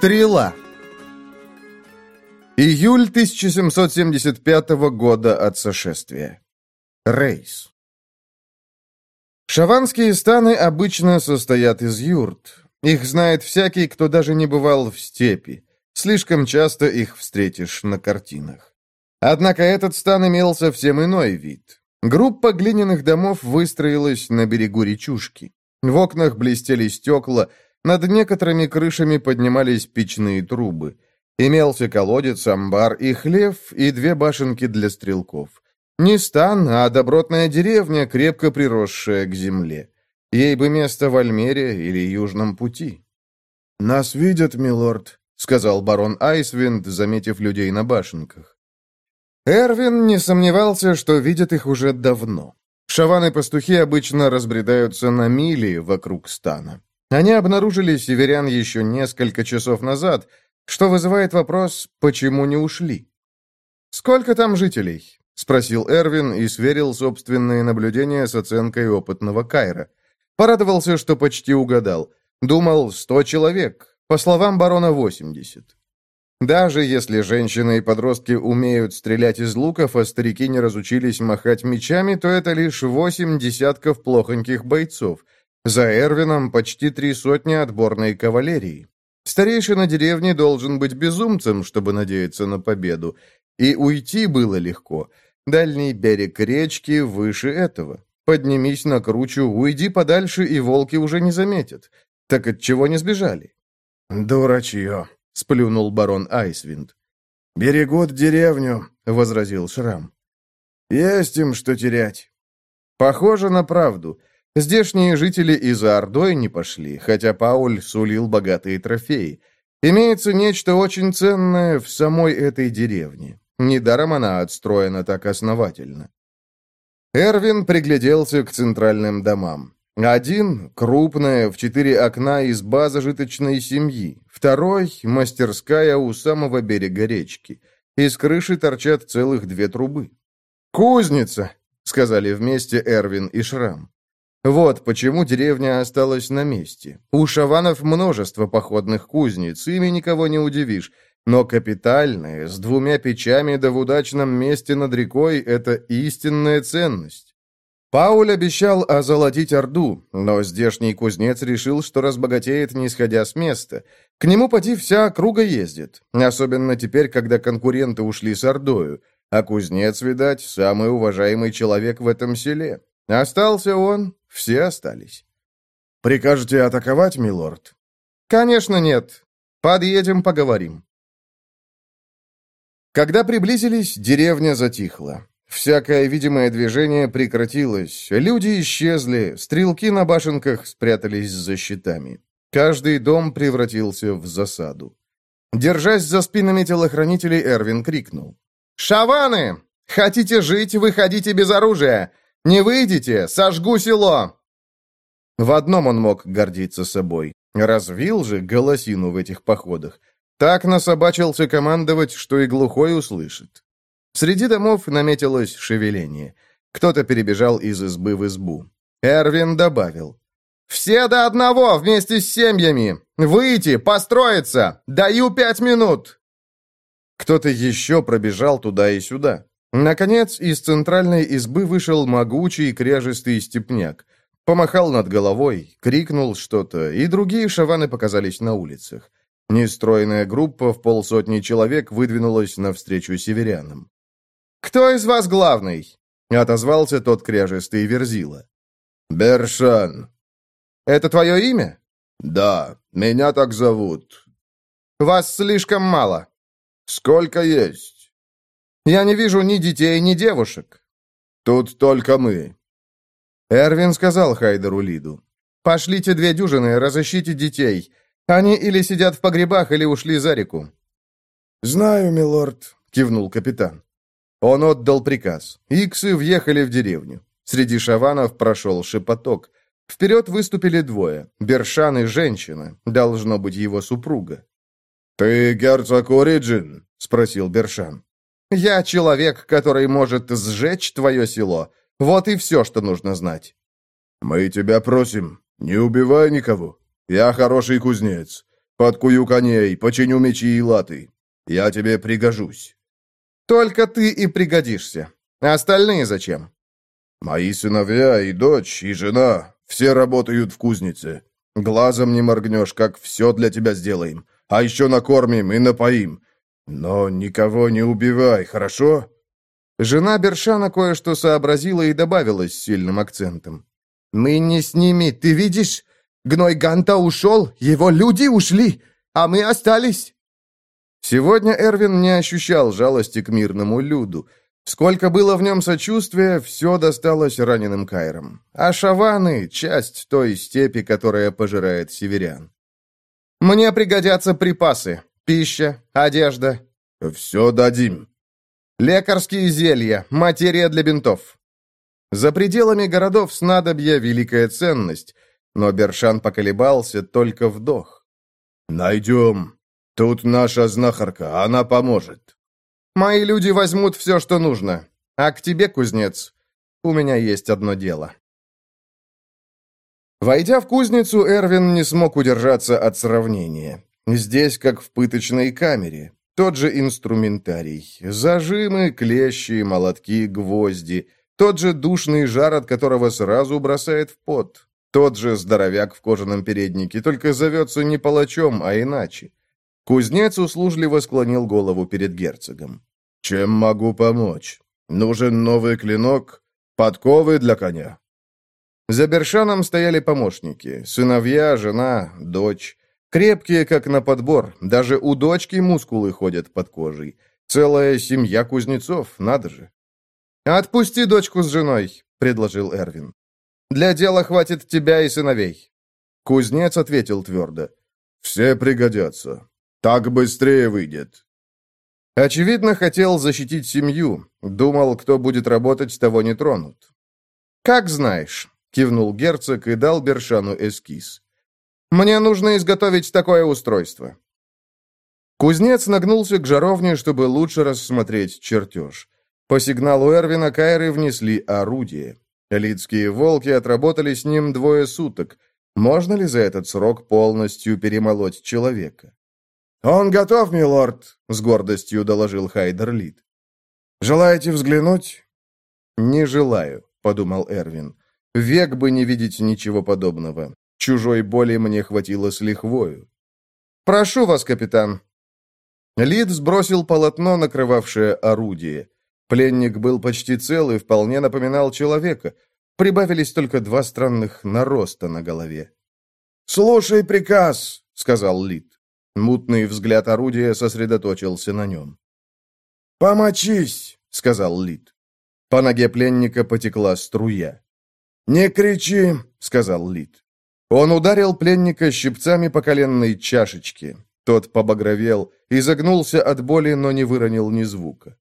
Стрела. Июль 1775 года от сошествия. Рейс. Шаванские станы обычно состоят из юрт. Их знает всякий, кто даже не бывал в степи. Слишком часто их встретишь на картинах. Однако этот стан имел совсем иной вид. Группа глиняных домов выстроилась на берегу речушки. В окнах блестели стекла, над некоторыми крышами поднимались печные трубы. Имелся колодец, амбар и хлев, и две башенки для стрелков. Не стан, а добротная деревня, крепко приросшая к земле. Ей бы место в Альмере или Южном пути. «Нас видят, милорд», — сказал барон Айсвинд, заметив людей на башенках. Эрвин не сомневался, что видят их уже давно. Шаваны-пастухи обычно разбредаются на мили вокруг стана. Они обнаружили северян еще несколько часов назад, что вызывает вопрос, почему не ушли. «Сколько там жителей?» — спросил Эрвин и сверил собственные наблюдения с оценкой опытного Кайра. Порадовался, что почти угадал. Думал, сто человек. По словам барона, восемьдесят. Даже если женщины и подростки умеют стрелять из луков, а старики не разучились махать мечами, то это лишь восемь десятков плохоньких бойцов — за Эрвином почти три сотни отборной кавалерии. Старейшина деревни должен быть безумцем, чтобы надеяться на победу. И уйти было легко. Дальний берег речки выше этого. Поднимись на кручу, уйди подальше, и волки уже не заметят. Так от чего не сбежали? «Дурачье», — сплюнул барон Айсвинд. «Берегут деревню», — возразил Шрам. «Есть им что терять». Похоже на правду. Здешние жители и за Ордой не пошли, хотя Пауль сулил богатые трофеи. Имеется нечто очень ценное в самой этой деревне. Недаром она отстроена так основательно. Эрвин пригляделся к центральным домам. Один — крупная, в четыре окна изба зажиточной семьи. Второй — мастерская у самого берега речки. Из крыши торчат целых две трубы. «Кузница!» — сказали вместе Эрвин и Шрам. Вот почему деревня осталась на месте. У шаванов множество походных кузниц, ими никого не удивишь. Но капитальная, с двумя печами да в удачном месте над рекой – это истинная ценность. Пауль обещал озолотить Орду, но здешний кузнец решил, что разбогатеет, не сходя с места. К нему поди вся округа ездит, особенно теперь, когда конкуренты ушли с Ордою. А кузнец, видать, самый уважаемый человек в этом селе. Остался он, все остались. «Прикажете атаковать, милорд?» «Конечно нет. Подъедем, поговорим». Когда приблизились, деревня затихла. Всякое видимое движение прекратилось, люди исчезли, стрелки на башенках спрятались за щитами. Каждый дом превратился в засаду. Держась за спинами телохранителей, Эрвин крикнул. «Шаваны! Хотите жить, выходите без оружия! Не выйдете, сожгу село!» В одном он мог гордиться собой. Развил же голосину в этих походах. Так насобачился командовать, что и глухой услышит. Среди домов наметилось шевеление. Кто-то перебежал из избы в избу. Эрвин добавил. «Все до одного, вместе с семьями! Выйти, построиться! Даю пять минут!» Кто-то еще пробежал туда и сюда. Наконец, из центральной избы вышел могучий кряжистый степняк. Помахал над головой, крикнул что-то, и другие шаваны показались на улицах. Нестроенная группа в полсотни человек выдвинулась навстречу северянам. «Кто из вас главный?» — отозвался тот кряжистый верзила. «Бершан». «Это твое имя?» «Да, меня так зовут». «Вас слишком мало». «Сколько есть?» Я не вижу ни детей, ни девушек». «Тут только мы». Эрвин сказал Хайдеру Лиду. «Пошлите две дюжины, разыщите детей. Они или сидят в погребах, или ушли за реку». «Знаю, милорд», — кивнул капитан. Он отдал приказ. Иксы въехали в деревню. Среди шаванов прошел шепоток. Вперед выступили двое. Бершан и женщина. Должно быть его супруга. «Ты герцог Ориджин?» — спросил Бершан. Я человек, который может сжечь твое село. Вот и все, что нужно знать». «Мы тебя просим, не убивай никого. Я хороший кузнец. Подкую коней, починю мечи и латы. Я тебе пригожусь». «Только ты и пригодишься. Остальные зачем?» «Мои сыновья и дочь, и жена все работают в кузнице. Глазом не моргнешь, как все для тебя сделаем. А еще накормим и напоим. Но никого не убивай, хорошо?» Жена Бершана кое-что сообразила и добавила с сильным акцентом. «Мы не с ними, ты видишь? Гной Ганта ушел, его люди ушли, а мы остались». Сегодня Эрвин не ощущал жалости к мирному люду. Сколько было в нем сочувствия, все досталось раненым Кайрам. А шаваны — часть той степи, которая пожирает северян. «Мне пригодятся припасы, пища, одежда». «Все дадим», Лекарские зелья, материя для бинтов. За пределами городов снадобья великая ценность, но Бершан поколебался, только вдох. «Найдем. Тут наша знахарка, она поможет». «Мои люди возьмут все, что нужно. А к тебе, кузнец, у меня есть одно дело». Войдя в кузницу, Эрвин не смог удержаться от сравнения. Здесь, как в пыточной камере. Тот же инструментарий. Зажимы, клещи, молотки, гвозди. Тот же душный жар, от которого сразу бросает в пот. Тот же здоровяк в кожаном переднике, только зовется не палачом, а иначе. Кузнец услужливо склонил голову перед герцогом. «Чем могу помочь? Нужен новый клинок? Подковы для коня?» За Бершаном стояли помощники. Сыновья, жена, дочь. Крепкие, как на подбор. Даже у дочки мускулы ходят под кожей. Целая семья кузнецов, надо же. «Отпусти дочку с женой», — предложил Эрвин. «Для дела хватит тебя и сыновей». Кузнец ответил твердо. «Все пригодятся. Так быстрее выйдет». Очевидно, хотел защитить семью. Думал, кто будет работать, того не тронут. «Как знаешь», — кивнул герцог и дал Бершану эскиз. Мне нужно изготовить такое устройство». Кузнец нагнулся к жаровне, чтобы лучше рассмотреть чертеж. По сигналу Эрвина Кайры внесли орудие. Элитские волки отработали с ним двое суток. Можно ли за этот срок полностью перемолоть человека? «Он готов, милорд», — с гордостью доложил Хайдер Лид. «Желаете взглянуть?» «Не желаю», — подумал Эрвин. «Век бы не видеть ничего подобного. Чужой боли мне хватило с лихвою. «Прошу вас, капитан!» Лид сбросил полотно, накрывавшее орудие. Пленник был почти цел и вполне напоминал человека. Прибавились только два странных нароста на голове. «Слушай приказ!» — сказал Лид. Мутный взгляд орудия сосредоточился на нем. «Помочись!» — сказал Лид. По ноге пленника потекла струя. «Не кричи!» — сказал Лид. Он ударил пленника щипцами по коленной чашечке. Тот побагровел, изогнулся от боли, но не выронил ни звука.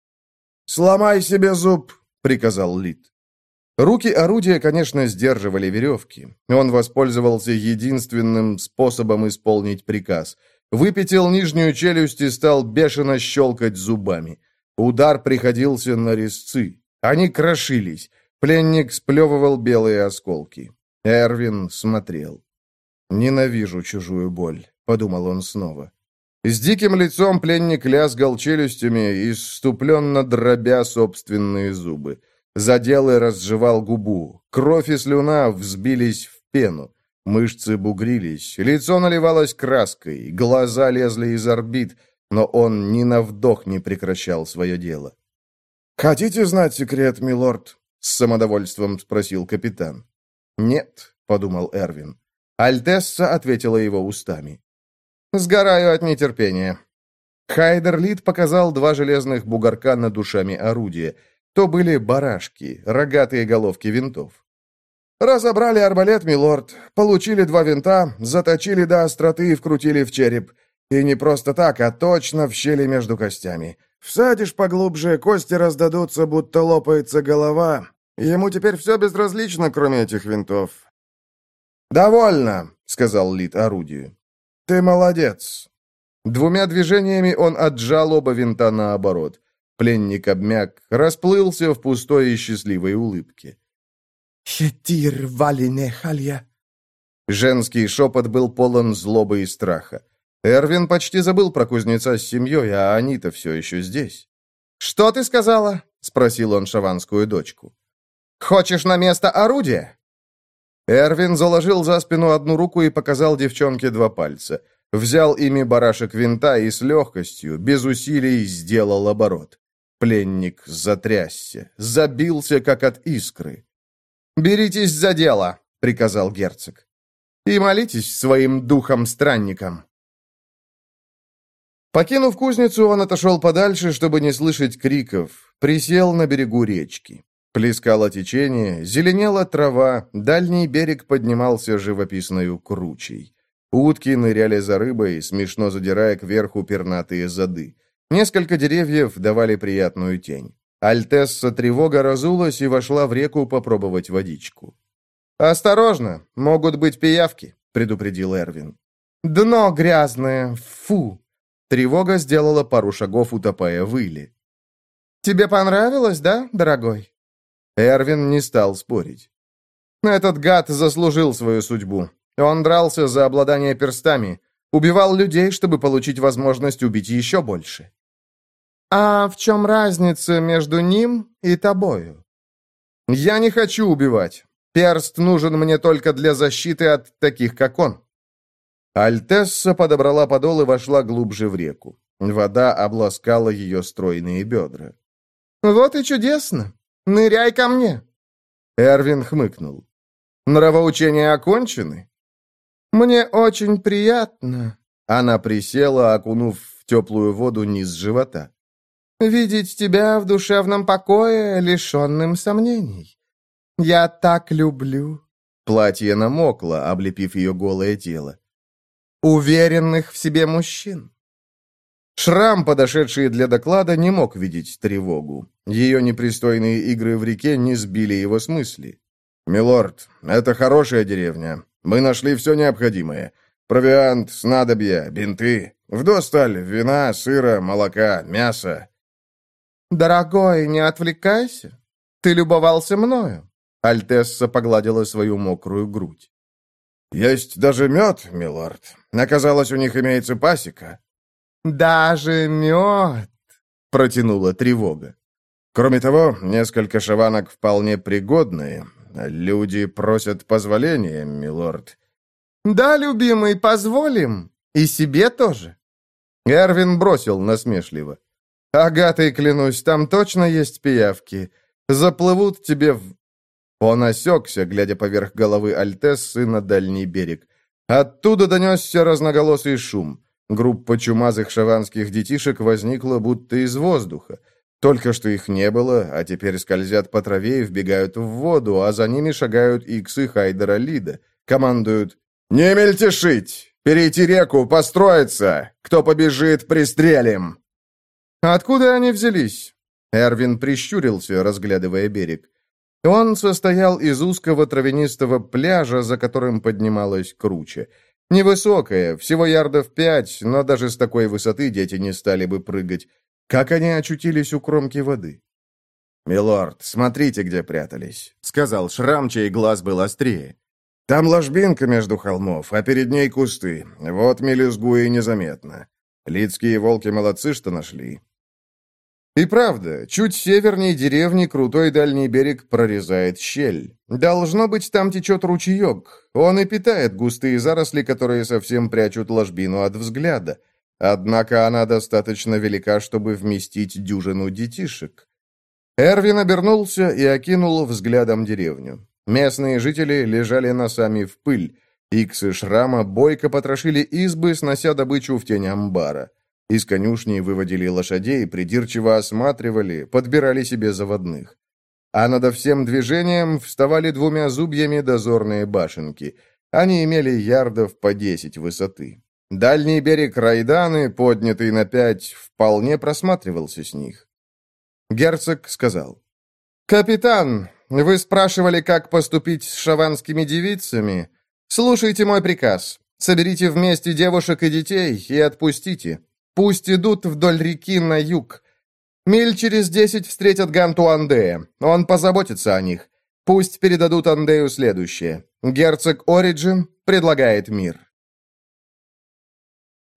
«Сломай себе зуб!» — приказал Лид. Руки орудия, конечно, сдерживали веревки. Он воспользовался единственным способом исполнить приказ. Выпятил нижнюю челюсть и стал бешено щелкать зубами. Удар приходился на резцы. Они крошились. Пленник сплевывал белые осколки. Эрвин смотрел. «Ненавижу чужую боль», — подумал он снова. С диким лицом пленник лязгал челюстями, иступленно дробя собственные зубы. Задел и разжевал губу. Кровь и слюна взбились в пену. Мышцы бугрились, лицо наливалось краской, глаза лезли из орбит, но он ни на вдох не прекращал свое дело. «Хотите знать секрет, милорд?» — с самодовольством спросил капитан. «Нет», — подумал Эрвин. Альтесса ответила его устами. «Сгораю от нетерпения». Хайдерлит показал два железных бугорка над душами орудия. То были барашки, рогатые головки винтов. «Разобрали арбалет, милорд. Получили два винта, заточили до остроты и вкрутили в череп. И не просто так, а точно в щели между костями. Всадишь поглубже, кости раздадутся, будто лопается голова. Ему теперь все безразлично, кроме этих винтов. «Довольно», — сказал Лид орудию. «Ты молодец». Двумя движениями он отжал оба винта наоборот. Пленник обмяк, расплылся в пустой и счастливой улыбке. «Хетир валине халья». Женский шепот был полон злобы и страха. Эрвин почти забыл про кузнеца с семьей, а они-то все еще здесь. «Что ты сказала?» — спросил он шаванскую дочку. «Хочешь на место орудия?» Эрвин заложил за спину одну руку и показал девчонке два пальца. Взял ими барашек винта и с легкостью, без усилий, сделал оборот. Пленник затрясся, забился, как от искры. «Беритесь за дело», — приказал герцог. «И молитесь своим духом-странникам». Покинув кузницу, он отошел подальше, чтобы не слышать криков, присел на берегу речки. Плескало течение, зеленела трава, дальний берег поднимался живописною кручей. Утки ныряли за рыбой, смешно задирая кверху пернатые зады. Несколько деревьев давали приятную тень. Альтесса тревога разулась и вошла в реку попробовать водичку. «Осторожно, могут быть пиявки», — предупредил Эрвин. «Дно грязное, фу!» Тревога сделала пару шагов, утопая в иле. «Тебе понравилось, да, дорогой?» Эрвин не стал спорить. Этот гад заслужил свою судьбу. Он дрался за обладание перстами, убивал людей, чтобы получить возможность убить еще больше. «А в чем разница между ним и тобою?» «Я не хочу убивать. Перст нужен мне только для защиты от таких, как он». Альтесса подобрала подол и вошла глубже в реку. Вода обласкала ее стройные бедра. «Вот и чудесно. Ныряй ко мне!» Эрвин хмыкнул. «Нравоучения окончены?» «Мне очень приятно». Она присела, окунув в теплую воду низ живота. «Видеть тебя в душевном покое, лишенным сомнений. Я так люблю». Платье намокло, облепив ее голое тело. «Уверенных в себе мужчин». Шрам, подошедший для доклада, не мог видеть тревогу. Ее непристойные игры в реке не сбили его с мысли. «Милорд, это хорошая деревня. Мы нашли все необходимое. Провиант, снадобья, бинты. Вдосталь, вина, сыра, молока, мясо». «Дорогой, не отвлекайся. Ты любовался мною». Альтесса погладила свою мокрую грудь. «Есть даже мед, милорд. Оказалось, у них имеется пасека». «Даже мед!» — протянула тревога. «Кроме того, несколько шаванок вполне пригодные. Люди просят позволения, милорд». «Да, любимый, позволим. И себе тоже». Эрвин бросил насмешливо. «Агатой, клянусь, там точно есть пиявки. Заплывут тебе в...» Он осекся, глядя поверх головы Альтессы на дальний берег. Оттуда донесся разноголосый шум. Группа чумазых шаванских детишек возникла будто из воздуха. Только что их не было, а теперь скользят по траве и вбегают в воду, а за ними шагают иксы Хайдера Лида. Командуют «Не мельтешить! Перейти реку, построиться! Кто побежит, пристрелим!» «Откуда они взялись?» Эрвин прищурился, разглядывая берег. Он состоял из узкого травянистого пляжа, за которым поднималась круче. Невысокая, всего ярдов пять, но даже с такой высоты дети не стали бы прыгать. Как они очутились у кромки воды? «Милорд, смотрите, где прятались», — сказал Шрам, чей глаз был острее. «Там ложбинка между холмов, а перед ней кусты. Вот мелюзгу и незаметно. Лидские волки молодцы, что нашли. И правда, чуть севернее деревни крутой дальний берег прорезает щель. Должно быть, там течет ручеек. Он и питает густые заросли, которые совсем прячут ложбину от взгляда. Однако она достаточно велика, чтобы вместить дюжину детишек. Эрвин обернулся и окинул взглядом деревню. Местные жители лежали носами в пыль. Иксы шрама бойко потрошили избы, снося добычу в тень амбара. Из конюшни выводили лошадей, придирчиво осматривали, подбирали себе заводных. А над всем движением вставали двумя зубьями дозорные башенки. Они имели ярдов по десять высоты. Дальний берег Райданы, поднятый на пять, вполне просматривался с них. Герцог сказал. «Капитан, вы спрашивали, как поступить с шаванскими девицами? Слушайте мой приказ. Соберите вместе девушек и детей и отпустите. Пусть идут вдоль реки на юг. Миль через десять встретят Ганту Андея. Он позаботится о них. Пусть передадут Андею следующее. Герцог Ориджин предлагает мир.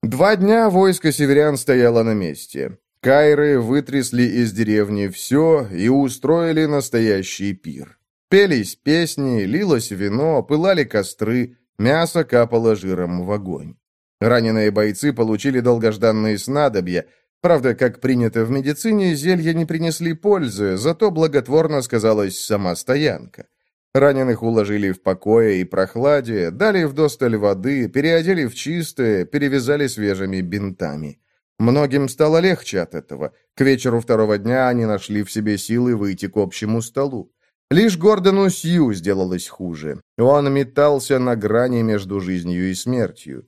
Два дня войско северян стояло на месте. Кайры вытрясли из деревни все и устроили настоящий пир. Пелись песни, лилось вино, пылали костры, мясо капало жиром в огонь. Раненые бойцы получили долгожданные снадобья. Правда, как принято в медицине, зелья не принесли пользы, зато благотворно сказалась сама стоянка. Раненых уложили в покое и прохладе, дали вдосталь воды, переодели в чистое, перевязали свежими бинтами. Многим стало легче от этого. К вечеру второго дня они нашли в себе силы выйти к общему столу. Лишь Гордону Сью сделалось хуже. Он метался на грани между жизнью и смертью.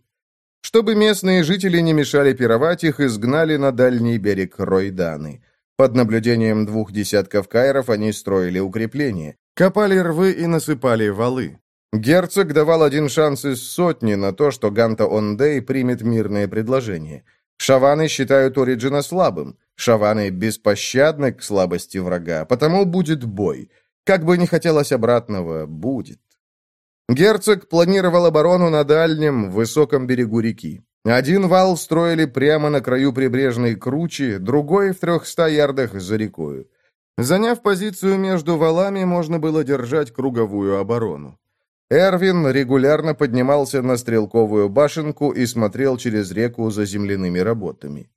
Чтобы местные жители не мешали пировать, их изгнали на дальний берег Ройданы. Под наблюдением двух десятков кайров они строили укрепления. Копали рвы и насыпали валы. Герцог давал один шанс из сотни на то, что Ганта Ондей примет мирное предложение. Шаваны считают Ориджина слабым. Шаваны беспощадны к слабости врага, потому будет бой. Как бы ни хотелось обратного, будет. Герцог планировал оборону на дальнем, высоком берегу реки. Один вал строили прямо на краю прибрежной кручи, другой в трехста ярдах за рекою. Заняв позицию между валами, можно было держать круговую оборону. Эрвин регулярно поднимался на стрелковую башенку и смотрел через реку за земляными работами.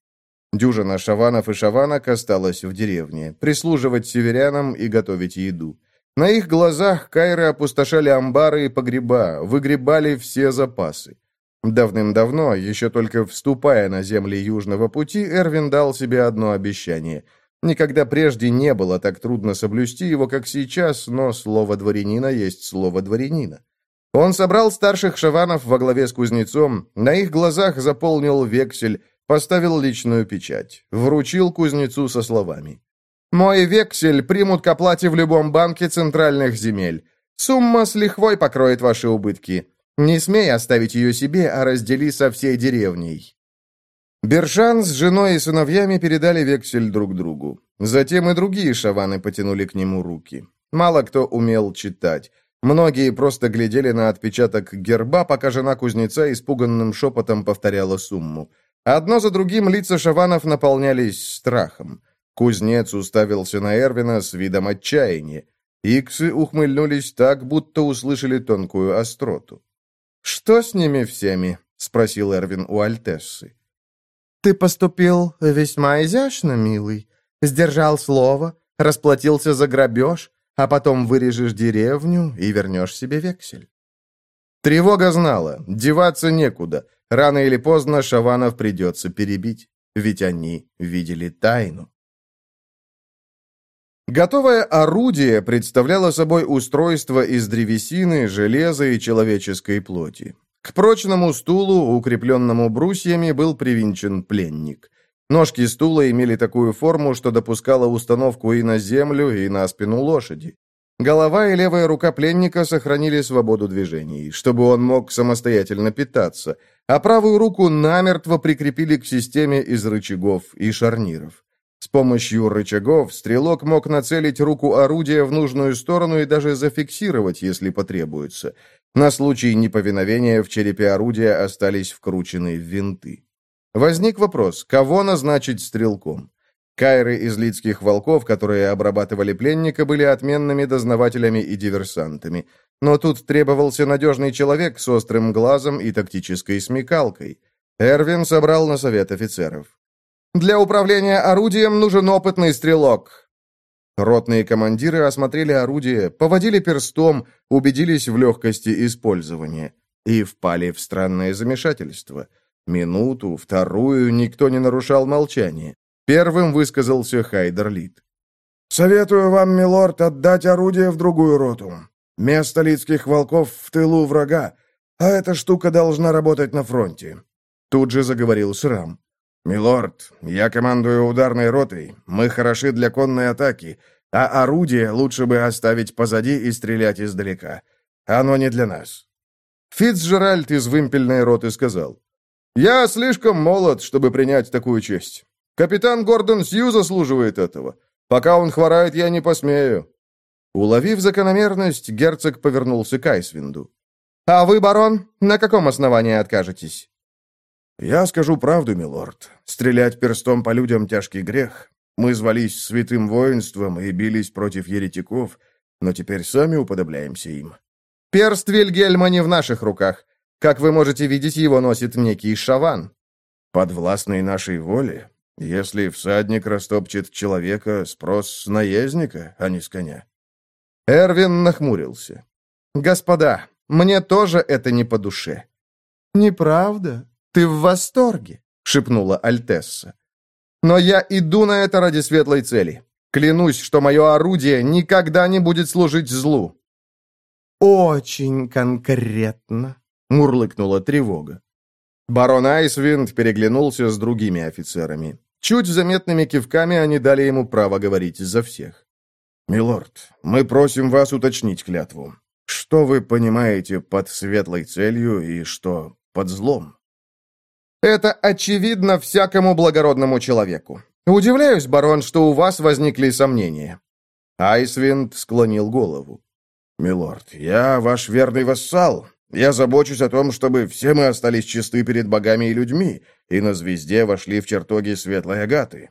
Дюжина шаванов и шаванок осталась в деревне, прислуживать северянам и готовить еду. На их глазах кайры опустошали амбары и погреба, выгребали все запасы. Давным-давно, еще только вступая на земли Южного пути, Эрвин дал себе одно обещание – Никогда прежде не было так трудно соблюсти его, как сейчас, но слово дворянина есть слово дворянина. Он собрал старших шаванов во главе с кузнецом, на их глазах заполнил вексель, поставил личную печать, вручил кузнецу со словами. «Мой вексель примут к оплате в любом банке центральных земель. Сумма с лихвой покроет ваши убытки. Не смей оставить ее себе, а раздели со всей деревней». Бершан с женой и сыновьями передали вексель друг другу. Затем и другие шаваны потянули к нему руки. Мало кто умел читать. Многие просто глядели на отпечаток герба, пока жена кузнеца испуганным шепотом повторяла сумму. Одно за другим лица шаванов наполнялись страхом. Кузнец уставился на Эрвина с видом отчаяния. Иксы ухмыльнулись так, будто услышали тонкую остроту. «Что с ними всеми?» — спросил Эрвин у Альтессы. «Ты поступил весьма изящно, милый. Сдержал слово, расплатился за грабеж, а потом вырежешь деревню и вернешь себе вексель». Тревога знала, деваться некуда. Рано или поздно Шаванов придется перебить, ведь они видели тайну. Готовое орудие представляло собой устройство из древесины, железа и человеческой плоти. К прочному стулу, укрепленному брусьями, был привинчен пленник. Ножки стула имели такую форму, что допускала установку и на землю, и на спину лошади. Голова и левая рука пленника сохранили свободу движений, чтобы он мог самостоятельно питаться, а правую руку намертво прикрепили к системе из рычагов и шарниров. С помощью рычагов стрелок мог нацелить руку орудия в нужную сторону и даже зафиксировать, если потребуется. На случай неповиновения в черепе орудия остались вкручены винты. Возник вопрос, кого назначить стрелком? Кайры из лицких волков, которые обрабатывали пленника, были отменными дознавателями и диверсантами. Но тут требовался надежный человек с острым глазом и тактической смекалкой. Эрвин собрал на совет офицеров. Для управления орудием нужен опытный стрелок». Ротные командиры осмотрели орудие, поводили перстом, убедились в легкости использования и впали в странное замешательство. Минуту, вторую никто не нарушал молчание. Первым высказался Хайдерлит. «Советую вам, милорд, отдать орудие в другую роту. Место лицких волков в тылу врага, а эта штука должна работать на фронте». Тут же заговорил Шрам. «Милорд, я командую ударной ротой. Мы хороши для конной атаки, а орудие лучше бы оставить позади и стрелять издалека. Оно не для нас». Фицджеральд из вымпельной роты сказал. «Я слишком молод, чтобы принять такую честь. Капитан Гордон Сью заслуживает этого. Пока он хворает, я не посмею». Уловив закономерность, герцог повернулся к Айсвинду. «А вы, барон, на каком основании откажетесь?» «Я скажу правду, милорд. Стрелять перстом по людям — тяжкий грех. Мы звались святым воинством и бились против еретиков, но теперь сами уподобляемся им». «Перст Вильгельма не в наших руках. Как вы можете видеть, его носит некий шаван». «Подвластной нашей воле? Если всадник растопчет человека, спрос с наездника, а не с коня». Эрвин нахмурился. «Господа, мне тоже это не по душе». «Неправда? Ты в восторге?» — шепнула Альтесса. «Но я иду на это ради светлой цели. Клянусь, что мое орудие никогда не будет служить злу». «Очень конкретно», — мурлыкнула тревога. Барон Айсвинд переглянулся с другими офицерами. Чуть заметными кивками они дали ему право говорить за всех. «Милорд, мы просим вас уточнить клятву. Что вы понимаете под светлой целью и что под злом?» «Это очевидно всякому благородному человеку. Удивляюсь, барон, что у вас возникли сомнения». Айсвинд склонил голову. «Милорд, я ваш верный вассал. Я забочусь о том, чтобы все мы остались чисты перед богами и людьми, и на звезде вошли в чертоги светлой агаты.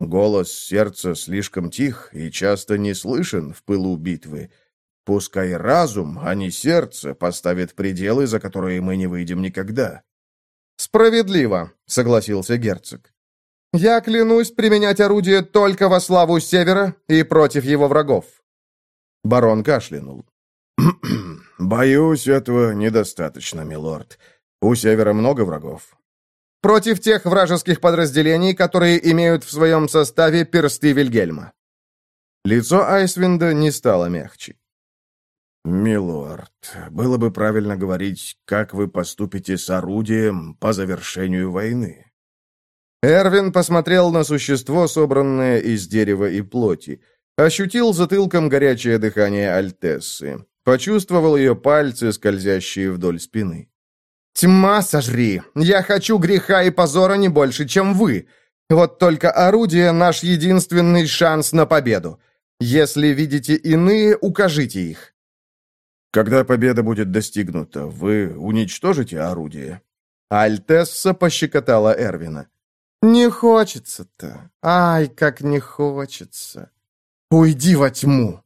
Голос сердца слишком тих и часто не слышен в пылу битвы. Пускай разум, а не сердце, поставит пределы, за которые мы не выйдем никогда». «Справедливо», — согласился герцог. «Я клянусь применять орудие только во славу Севера и против его врагов». Барон кашлянул. «Боюсь, этого недостаточно, милорд. У Севера много врагов против тех вражеских подразделений, которые имеют в своем составе персты Вильгельма». Лицо Айсвинда не стало мягче. «Милорд, было бы правильно говорить, как вы поступите с орудием по завершению войны». Эрвин посмотрел на существо, собранное из дерева и плоти. Ощутил затылком горячее дыхание Альтессы. Почувствовал ее пальцы, скользящие вдоль спины. «Тьма сожри! Я хочу греха и позора не больше, чем вы! Вот только орудие — наш единственный шанс на победу. Если видите иные, укажите их». «Когда победа будет достигнута, вы уничтожите орудие?» Альтесса пощекотала Эрвина. «Не хочется-то. Ай, как не хочется. Уйди во тьму!»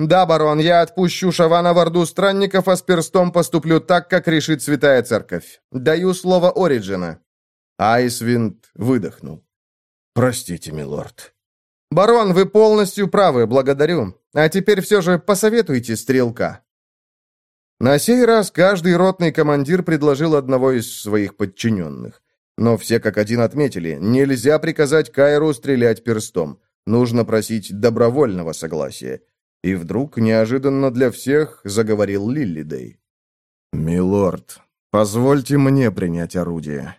«Да, барон, я отпущу Шавана в Орду странников, а с перстом поступлю так, как решит Святая Церковь. Даю слово Ориджина». Айсвинд выдохнул. «Простите, милорд». «Барон, вы полностью правы, благодарю. А теперь все же посоветуйте стрелка». На сей раз каждый ротный командир предложил одного из своих подчиненных. Но все как один отметили, нельзя приказать Кайру стрелять перстом. Нужно просить добровольного согласия. И вдруг, неожиданно для всех, заговорил Лиллидей. «Милорд, позвольте мне принять орудие».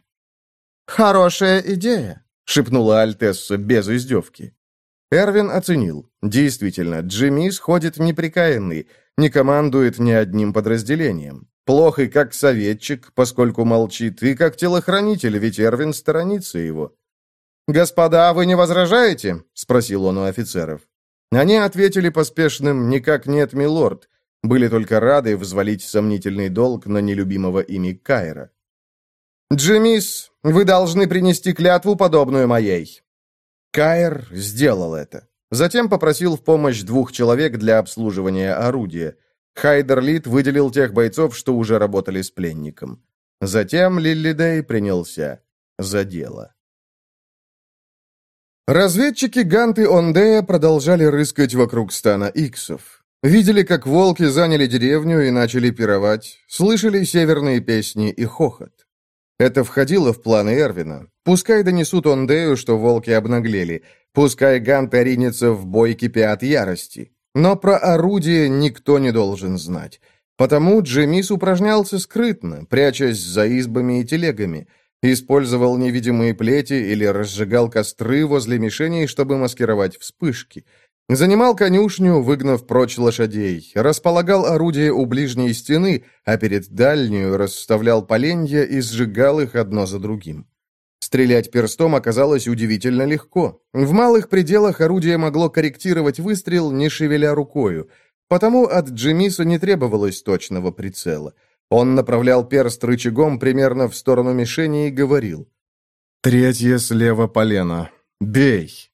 «Хорошая идея», — шепнула Альтесса без издевки. Эрвин оценил. Действительно, Джимис ходит неприкаянный, не командует ни одним подразделением. Плох и как советчик, поскольку молчит, и как телохранитель, ведь Эрвин сторонится его. «Господа, вы не возражаете?» — спросил он у офицеров. Они ответили поспешным «никак нет, милорд», были только рады взвалить сомнительный долг на нелюбимого ими Кайра. «Джимис, вы должны принести клятву, подобную моей». Кайр сделал это. Затем попросил в помощь двух человек для обслуживания орудия. Хайдер Лид выделил тех бойцов, что уже работали с пленником. Затем Лиллидей принялся за дело. Разведчики Ганты Ондея продолжали рыскать вокруг стана иксов. Видели, как волки заняли деревню и начали пировать, слышали северные песни и хохот. Это входило в планы Эрвина. Пускай донесут Ондею, что волки обнаглели, пускай Ганта ринется в бой, кипя от ярости. Но про орудие никто не должен знать. Потому Джемис упражнялся скрытно, прячась за избами и телегами – Использовал невидимые плети или разжигал костры возле мишеней, чтобы маскировать вспышки. Занимал конюшню, выгнав прочь лошадей. Располагал орудие у ближней стены, а перед дальнюю расставлял поленья и сжигал их одно за другим. Стрелять перстом оказалось удивительно легко. В малых пределах орудие могло корректировать выстрел, не шевеля рукою. Потому от Джемиса не требовалось точного прицела. Он направлял перст рычагом примерно в сторону мишени и говорил. «Третье слева полено. Бей!»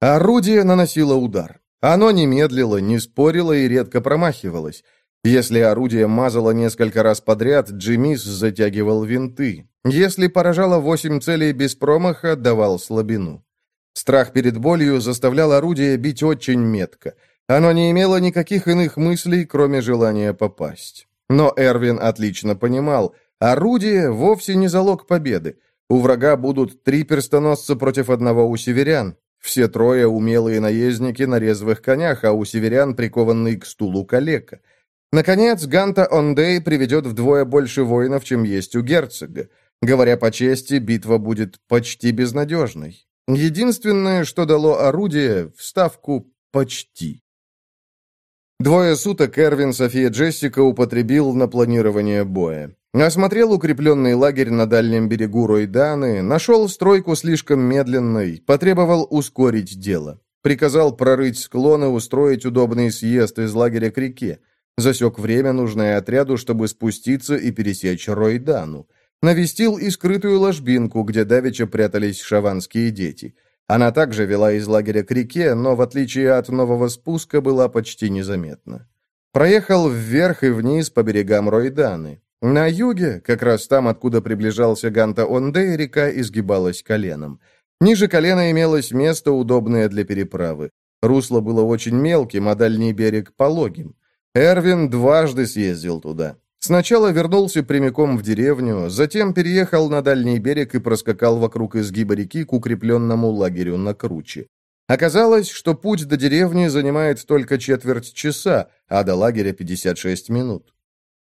Орудие наносило удар. Оно не медлило, не спорило и редко промахивалось. Если орудие мазало несколько раз подряд, Джимис затягивал винты. Если поражало восемь целей без промаха, давал слабину. Страх перед болью заставлял орудие бить очень метко. Оно не имело никаких иных мыслей, кроме желания попасть. Но Эрвин отлично понимал, орудие вовсе не залог победы. У врага будут три перстоносца против одного у северян. Все трое умелые наездники на резвых конях, а у северян прикованный к стулу калека. Наконец, Ганта Ондей приведет вдвое больше воинов, чем есть у герцога. Говоря по чести, битва будет почти безнадежной. Единственное, что дало орудие, вставку «почти». Двое суток Эрвин, София Джессика употребил на планирование боя. Осмотрел укрепленный лагерь на дальнем берегу Ройданы, нашел стройку слишком медленной, потребовал ускорить дело. Приказал прорыть склоны, устроить удобный съезд из лагеря к реке. Засек время, нужное отряду, чтобы спуститься и пересечь Ройдану. Навестил и скрытую ложбинку, где давеча прятались шаванские дети. Она также вела из лагеря к реке, но, в отличие от нового спуска, была почти незаметна. Проехал вверх и вниз по берегам Ройданы. На юге, как раз там, откуда приближался Ганта-Онде, река изгибалась коленом. Ниже колена имелось место, удобное для переправы. Русло было очень мелким, а дальний берег – пологим. Эрвин дважды съездил туда. Сначала вернулся прямиком в деревню, затем переехал на дальний берег и проскакал вокруг изгиба реки к укрепленному лагерю на круче. Оказалось, что путь до деревни занимает только четверть часа, а до лагеря 56 минут.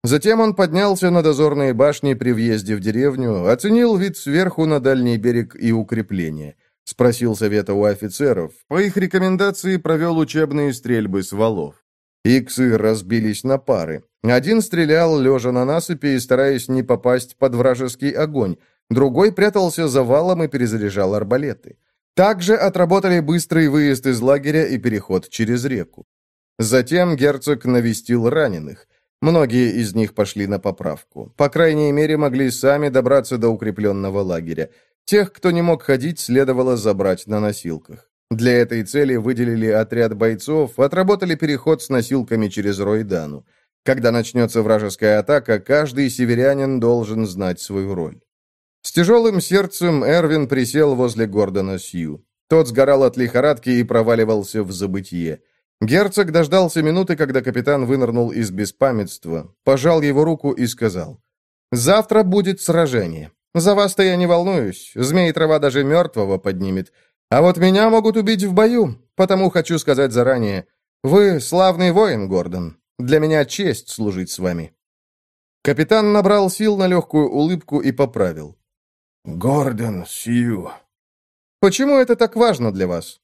Затем он поднялся на дозорные башни при въезде в деревню, оценил вид сверху на дальний берег и укрепление. Спросил совета у офицеров. По их рекомендации провел учебные стрельбы с валов. Иксы разбились на пары. Один стрелял, лежа на насыпи и стараясь не попасть под вражеский огонь. Другой прятался за валом и перезаряжал арбалеты. Также отработали быстрый выезд из лагеря и переход через реку. Затем герцог навестил раненых. Многие из них пошли на поправку. По крайней мере, могли сами добраться до укрепленного лагеря. Тех, кто не мог ходить, следовало забрать на носилках. Для этой цели выделили отряд бойцов, отработали переход с носилками через Ройдану. Когда начнется вражеская атака, каждый северянин должен знать свою роль. С тяжелым сердцем Эрвин присел возле Гордона Сью. Тот сгорал от лихорадки и проваливался в забытье. Герцог дождался минуты, когда капитан вынырнул из беспамятства, пожал его руку и сказал, «Завтра будет сражение. За вас-то я не волнуюсь. Змей трава даже мертвого поднимет. А вот меня могут убить в бою, потому хочу сказать заранее. Вы славный воин, Гордон. Для меня честь служить с вами». Капитан набрал сил на легкую улыбку и поправил. «Гордон Сью». «Почему это так важно для вас?»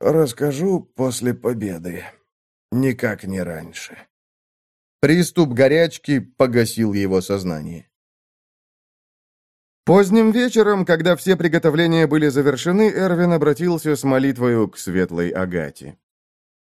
«Расскажу после победы. Никак не раньше». Приступ горячки погасил его сознание. Поздним вечером, когда все приготовления были завершены, Эрвин обратился с молитвою к светлой Агате.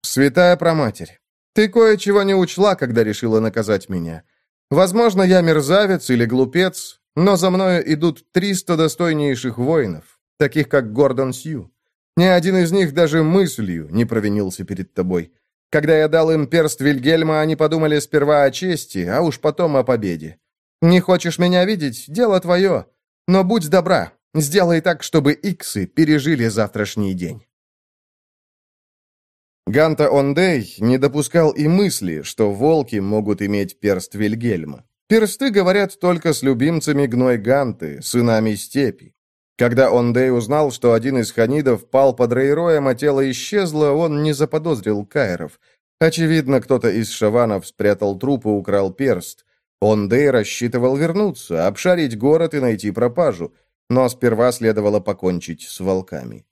«Святая Проматерь, ты кое-чего не учла, когда решила наказать меня. Возможно, я мерзавец или глупец, но за мною идут триста достойнейших воинов, таких как Гордон Сью. Ни один из них даже мыслью не провинился перед тобой. Когда я дал им перст Вильгельма, они подумали сперва о чести, а уж потом о победе. Не хочешь меня видеть? Дело твое. Но будь добра, сделай так, чтобы иксы пережили завтрашний день. Ганта Ондей не допускал и мысли, что волки могут иметь перст Вильгельма. Персты говорят только с любимцами гной Ганты, сынами степи. Когда Ондей узнал, что один из ханидов пал под Рейроем, а тело исчезло, он не заподозрил кайров. Очевидно, кто-то из шаванов спрятал труп и украл перст. Ондей рассчитывал вернуться, обшарить город и найти пропажу, но сперва следовало покончить с волками.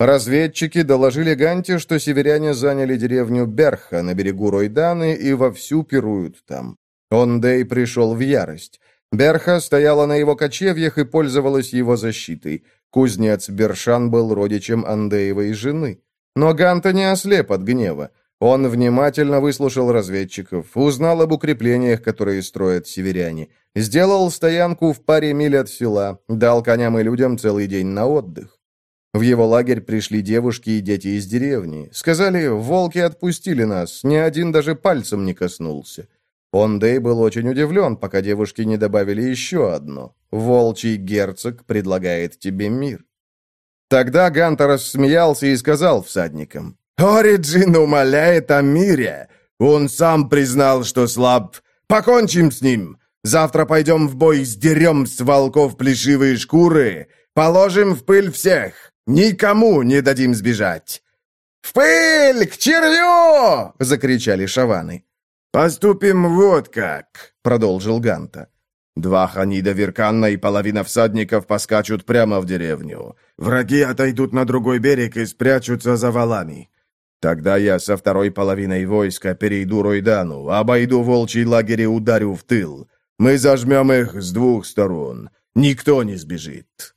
Разведчики доложили Ганте, что северяне заняли деревню Берха на берегу Ройданы и вовсю пируют там. Ондей пришел в ярость. Берха стояла на его кочевьях и пользовалась его защитой. Кузнец Бершан был родичем Андеевой жены. Но Ганта не ослеп от гнева. Он внимательно выслушал разведчиков, узнал об укреплениях, которые строят северяне, сделал стоянку в паре миль от села, дал коням и людям целый день на отдых. В его лагерь пришли девушки и дети из деревни. Сказали, волки отпустили нас, ни один даже пальцем не коснулся. Ондей был очень удивлен, пока девушки не добавили еще одно. «Волчий герцог предлагает тебе мир». Тогда Ганта рассмеялся и сказал всадникам, Ориджин умоляет о мире. Он сам признал, что слаб. Покончим с ним. Завтра пойдем в бой, сдерем с волков плешивые шкуры, положим в пыль всех. Никому не дадим сбежать». «В пыль! К червю!» — закричали шаваны. «Поступим вот как», — продолжил Ганта. «Два ханида Верканна и половина всадников поскачут прямо в деревню. Враги отойдут на другой берег и спрячутся за валами. Тогда я со второй половиной войска перейду Ройдану, обойду волчий лагерь и ударю в тыл. Мы зажмем их с двух сторон. Никто не сбежит».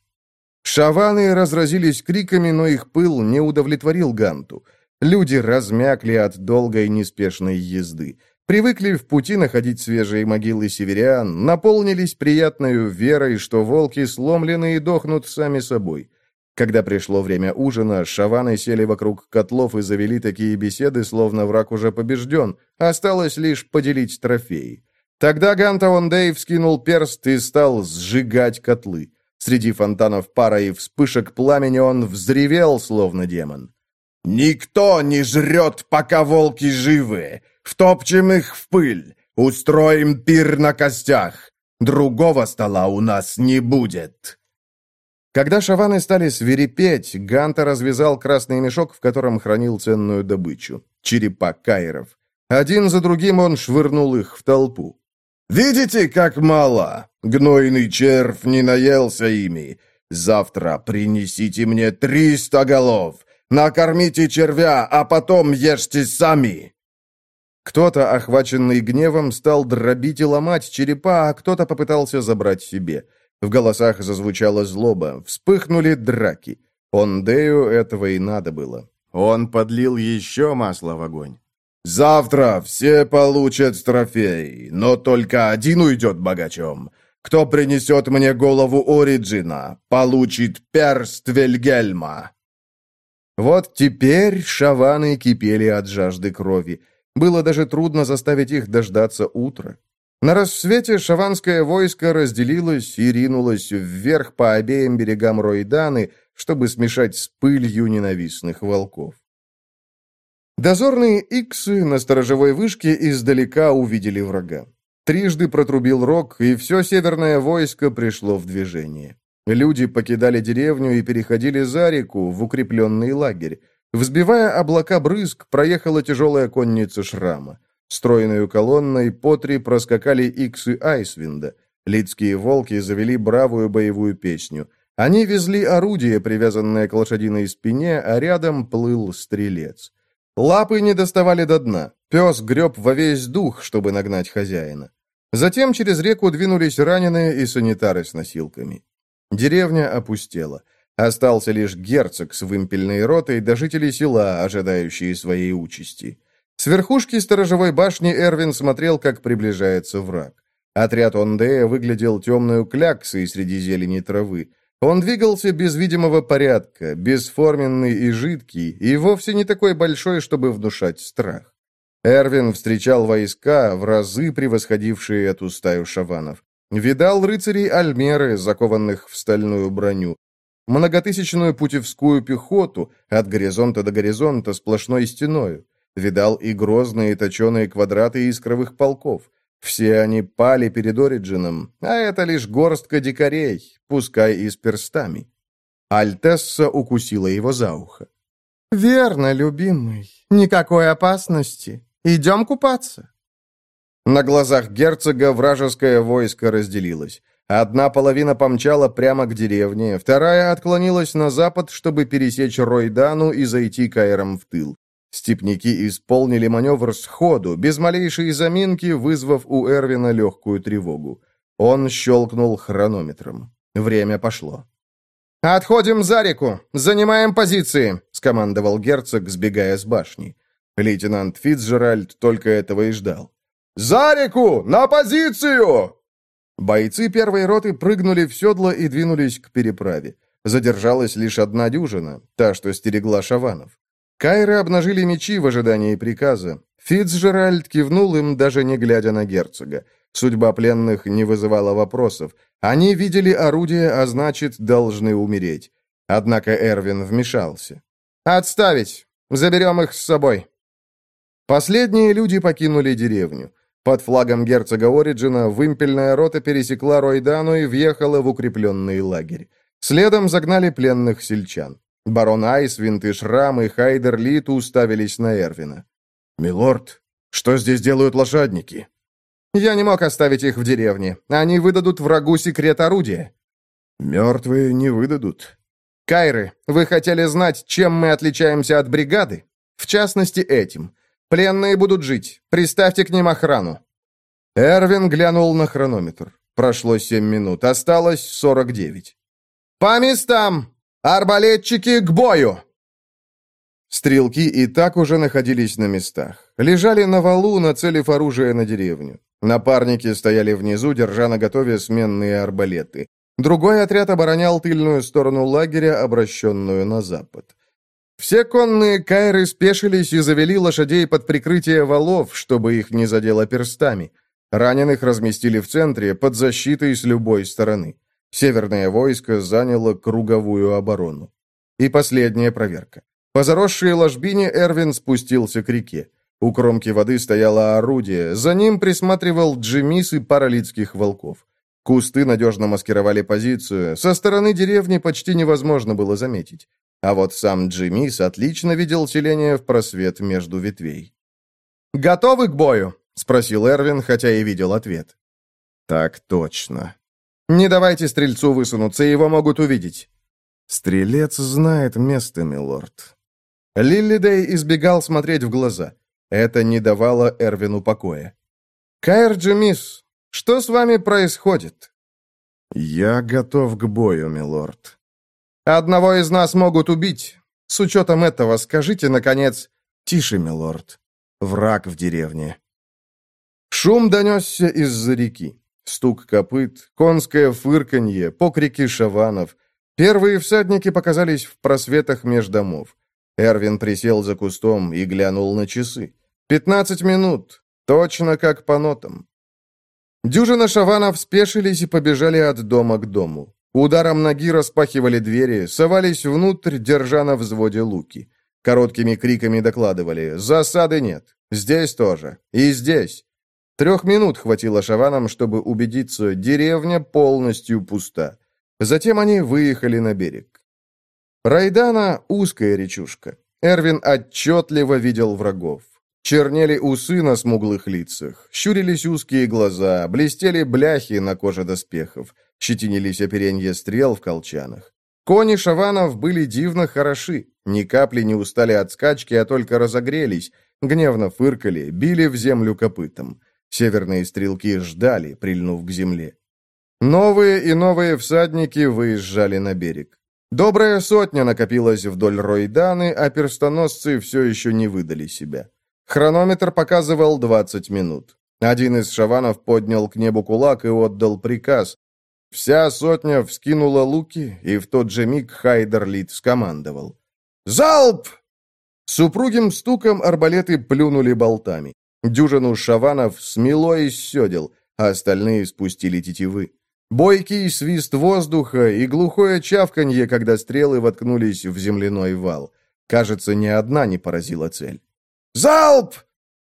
Шаваны разразились криками, но их пыл не удовлетворил Ганту. Люди размякли от долгой неспешной езды. Привыкли в пути находить свежие могилы северян, наполнились приятной верой, что волки сломлены и дохнут сами собой. Когда пришло время ужина, шаваны сели вокруг котлов и завели такие беседы, словно враг уже побежден. Осталось лишь поделить трофеи. Тогда Гантаон Дейв скинул перст и стал сжигать котлы. Среди фонтанов пара и вспышек пламени он взревел, словно демон. «Никто не жрет, пока волки живы! Втопчем их в пыль! Устроим пир на костях! Другого стола у нас не будет!» Когда шаваны стали свирепеть, Ганта развязал красный мешок, в котором хранил ценную добычу — черепа кайров. Один за другим он швырнул их в толпу. «Видите, как мало? Гнойный червь не наелся ими. Завтра принесите мне триста голов. Накормите червя, а потом ешьте сами!» Кто-то, охваченный гневом, стал дробить и ломать черепа, а кто-то попытался забрать себе — в голосах зазвучала злоба, вспыхнули драки. Ондею этого и надо было. Он подлил еще масло в огонь. «Завтра все получат трофей, но только один уйдет богачом. Кто принесет мне голову Ориджина, получит перст Вельгельма». Вот теперь шаваны кипели от жажды крови. Было даже трудно заставить их дождаться утра. На рассвете шаванское войско разделилось и ринулось вверх по обеим берегам Ройданы, чтобы смешать с пылью ненавистных волков. Дозорные иксы на сторожевой вышке издалека увидели врага. Трижды протрубил рог, и все северное войско пришло в движение. Люди покидали деревню и переходили за реку в укрепленный лагерь. Взбивая облака брызг, проехала тяжелая конница шрама. Стройную колонной по три проскакали иксы Айсвинда. Лидские волки завели бравую боевую песню. Они везли орудие, привязанное к лошадиной спине, а рядом плыл стрелец. Лапы не доставали до дна. Пес греб во весь дух, чтобы нагнать хозяина. Затем через реку двинулись раненые и санитары с носилками. Деревня опустела. Остался лишь герцог с вымпельной ротой до жителей села, ожидающие своей участи. С верхушки сторожевой башни Эрвин смотрел, как приближается враг. Отряд Ондея выглядел темную кляксой среди зелени травы. Он двигался без видимого порядка, бесформенный и жидкий, и вовсе не такой большой, чтобы внушать страх. Эрвин встречал войска, в разы превосходившие эту стаю шаванов. Видал рыцарей Альмеры, закованных в стальную броню. Многотысячную путевскую пехоту, от горизонта до горизонта, сплошной стеною. Видал и грозные точеные квадраты искровых полков. Все они пали перед Ориджином, а это лишь горстка дикарей, пускай и с перстами. Альтесса укусила его за ухо. «Верно, любимый. Никакой опасности. Идем купаться». На глазах герцога вражеское войско разделилось. Одна половина помчала прямо к деревне, вторая отклонилась на запад, чтобы пересечь Ройдану и зайти Кайром в тыл. Степники исполнили маневр сходу, без малейшей заминки, вызвав у Эрвина легкую тревогу. Он щелкнул хронометром. Время пошло. «Отходим за реку! Занимаем позиции!» — скомандовал герцог, сбегая с башни. Лейтенант Фицджеральд только этого и ждал. «За реку! На позицию!» Бойцы первой роты прыгнули в седло и двинулись к переправе. Задержалась лишь одна дюжина, та, что стерегла Шаванов. Кайры обнажили мечи в ожидании приказа. Фицджеральд кивнул им, даже не глядя на герцога. Судьба пленных не вызывала вопросов. Они видели орудие, а значит, должны умереть. Однако Эрвин вмешался. «Отставить! Заберем их с собой!» Последние люди покинули деревню. Под флагом герцога Ориджина вымпельная рота пересекла Ройдану и въехала в укрепленный лагерь. Следом загнали пленных сельчан. Барон Айсвинт и Шрам и Хайдер Лит уставились на Эрвина. «Милорд, что здесь делают лошадники?» «Я не мог оставить их в деревне. Они выдадут врагу секрет орудия». «Мертвые не выдадут». «Кайры, вы хотели знать, чем мы отличаемся от бригады? В частности, этим. Пленные будут жить. Приставьте к ним охрану». Эрвин глянул на хронометр. Прошло семь минут. Осталось сорок девять. «По местам! Арбалетчики к бою!» Стрелки и так уже находились на местах. Лежали на валу, нацелив оружие на деревню. Напарники стояли внизу, держа на готове сменные арбалеты. Другой отряд оборонял тыльную сторону лагеря, обращенную на запад. Все конные кайры спешились и завели лошадей под прикрытие валов, чтобы их не задело перстами. Раненых разместили в центре, под защитой с любой стороны. Северное войско заняло круговую оборону. И последняя проверка. По заросшей ложбине Эрвин спустился к реке. У кромки воды стояло орудие, за ним присматривал Джимис и пара волков. Кусты надежно маскировали позицию, со стороны деревни почти невозможно было заметить. А вот сам Джимис отлично видел селение в просвет между ветвей. «Готовы к бою?» — спросил Эрвин, хотя и видел ответ. «Так точно». «Не давайте стрельцу высунуться, его могут увидеть». «Стрелец знает место, милорд». Лиллидей избегал смотреть в глаза. Это не давало Эрвину покоя. «Кайр Джимис, что с вами происходит?» «Я готов к бою, милорд». Одного из нас могут убить. С учетом этого скажите, наконец...» «Тише, милорд. Враг в деревне». Шум донесся из-за реки. Стук копыт, конское фырканье, покрики шаванов. Первые всадники показались в просветах меж домов. Эрвин присел за кустом и глянул на часы. «Пятнадцать минут. Точно как по нотам». Дюжина шаванов спешились и побежали от дома к дому. Ударом ноги распахивали двери, совались внутрь, держа на взводе луки. Короткими криками докладывали «Засады нет! Здесь тоже! И здесь!» Трех минут хватило шаванам, чтобы убедиться, деревня полностью пуста. Затем они выехали на берег. Райдана — узкая речушка. Эрвин отчетливо видел врагов. Чернели усы на смуглых лицах, щурились узкие глаза, блестели бляхи на коже доспехов, щетинились оперенья стрел в колчанах. Кони шаванов были дивно хороши, ни капли не устали от скачки, а только разогрелись, гневно фыркали, били в землю копытом. Северные стрелки ждали, прильнув к земле. Новые и новые всадники выезжали на берег. Добрая сотня накопилась вдоль Ройданы, а перстоносцы все еще не выдали себя. Хронометр показывал 20 минут. Один из шаванов поднял к небу кулак и отдал приказ. Вся сотня вскинула луки, и в тот же миг Хайдерлит скомандовал. «Залп!» С упругим стуком арбалеты плюнули болтами. Дюжину шаванов смело из седел, а остальные спустили тетивы. Бойкий свист воздуха и глухое чавканье, когда стрелы воткнулись в земляной вал. Кажется, ни одна не поразила цель. «Залп!»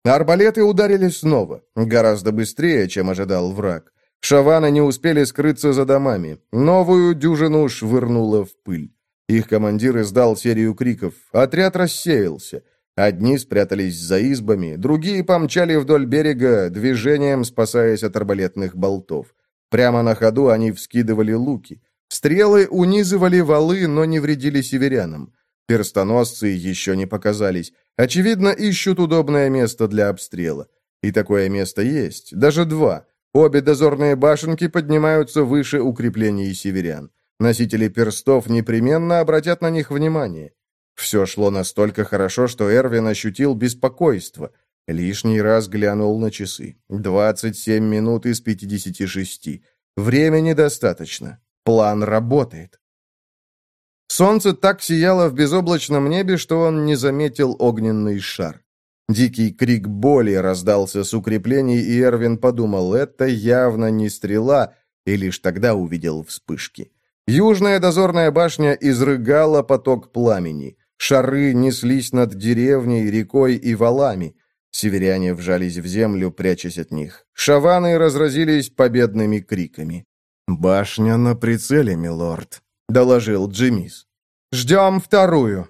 Арбалеты ударили снова, гораздо быстрее, чем ожидал враг. Шаваны не успели скрыться за домами. Новую дюжину швырнуло в пыль. Их командир издал серию криков. Отряд рассеялся. Одни спрятались за избами, другие помчали вдоль берега, движением спасаясь от арбалетных болтов. Прямо на ходу они вскидывали луки. Стрелы унизывали валы, но не вредили северянам. Перстоносцы еще не показались. Очевидно, ищут удобное место для обстрела. И такое место есть, даже два. Обе дозорные башенки поднимаются выше укреплений северян. Носители перстов непременно обратят на них внимание. Все шло настолько хорошо, что Эрвин ощутил беспокойство. Лишний раз глянул на часы. 27 минут из 56. Времени достаточно. План работает. Солнце так сияло в безоблачном небе, что он не заметил огненный шар. Дикий крик боли раздался с укреплений, и Эрвин подумал, это явно не стрела, и лишь тогда увидел вспышки. Южная дозорная башня изрыгала поток пламени. Шары неслись над деревней, рекой и валами. Северяне вжались в землю, прячась от них. Шаваны разразились победными криками. «Башня на прицеле, милорд», — доложил Джимис. «Ждем вторую».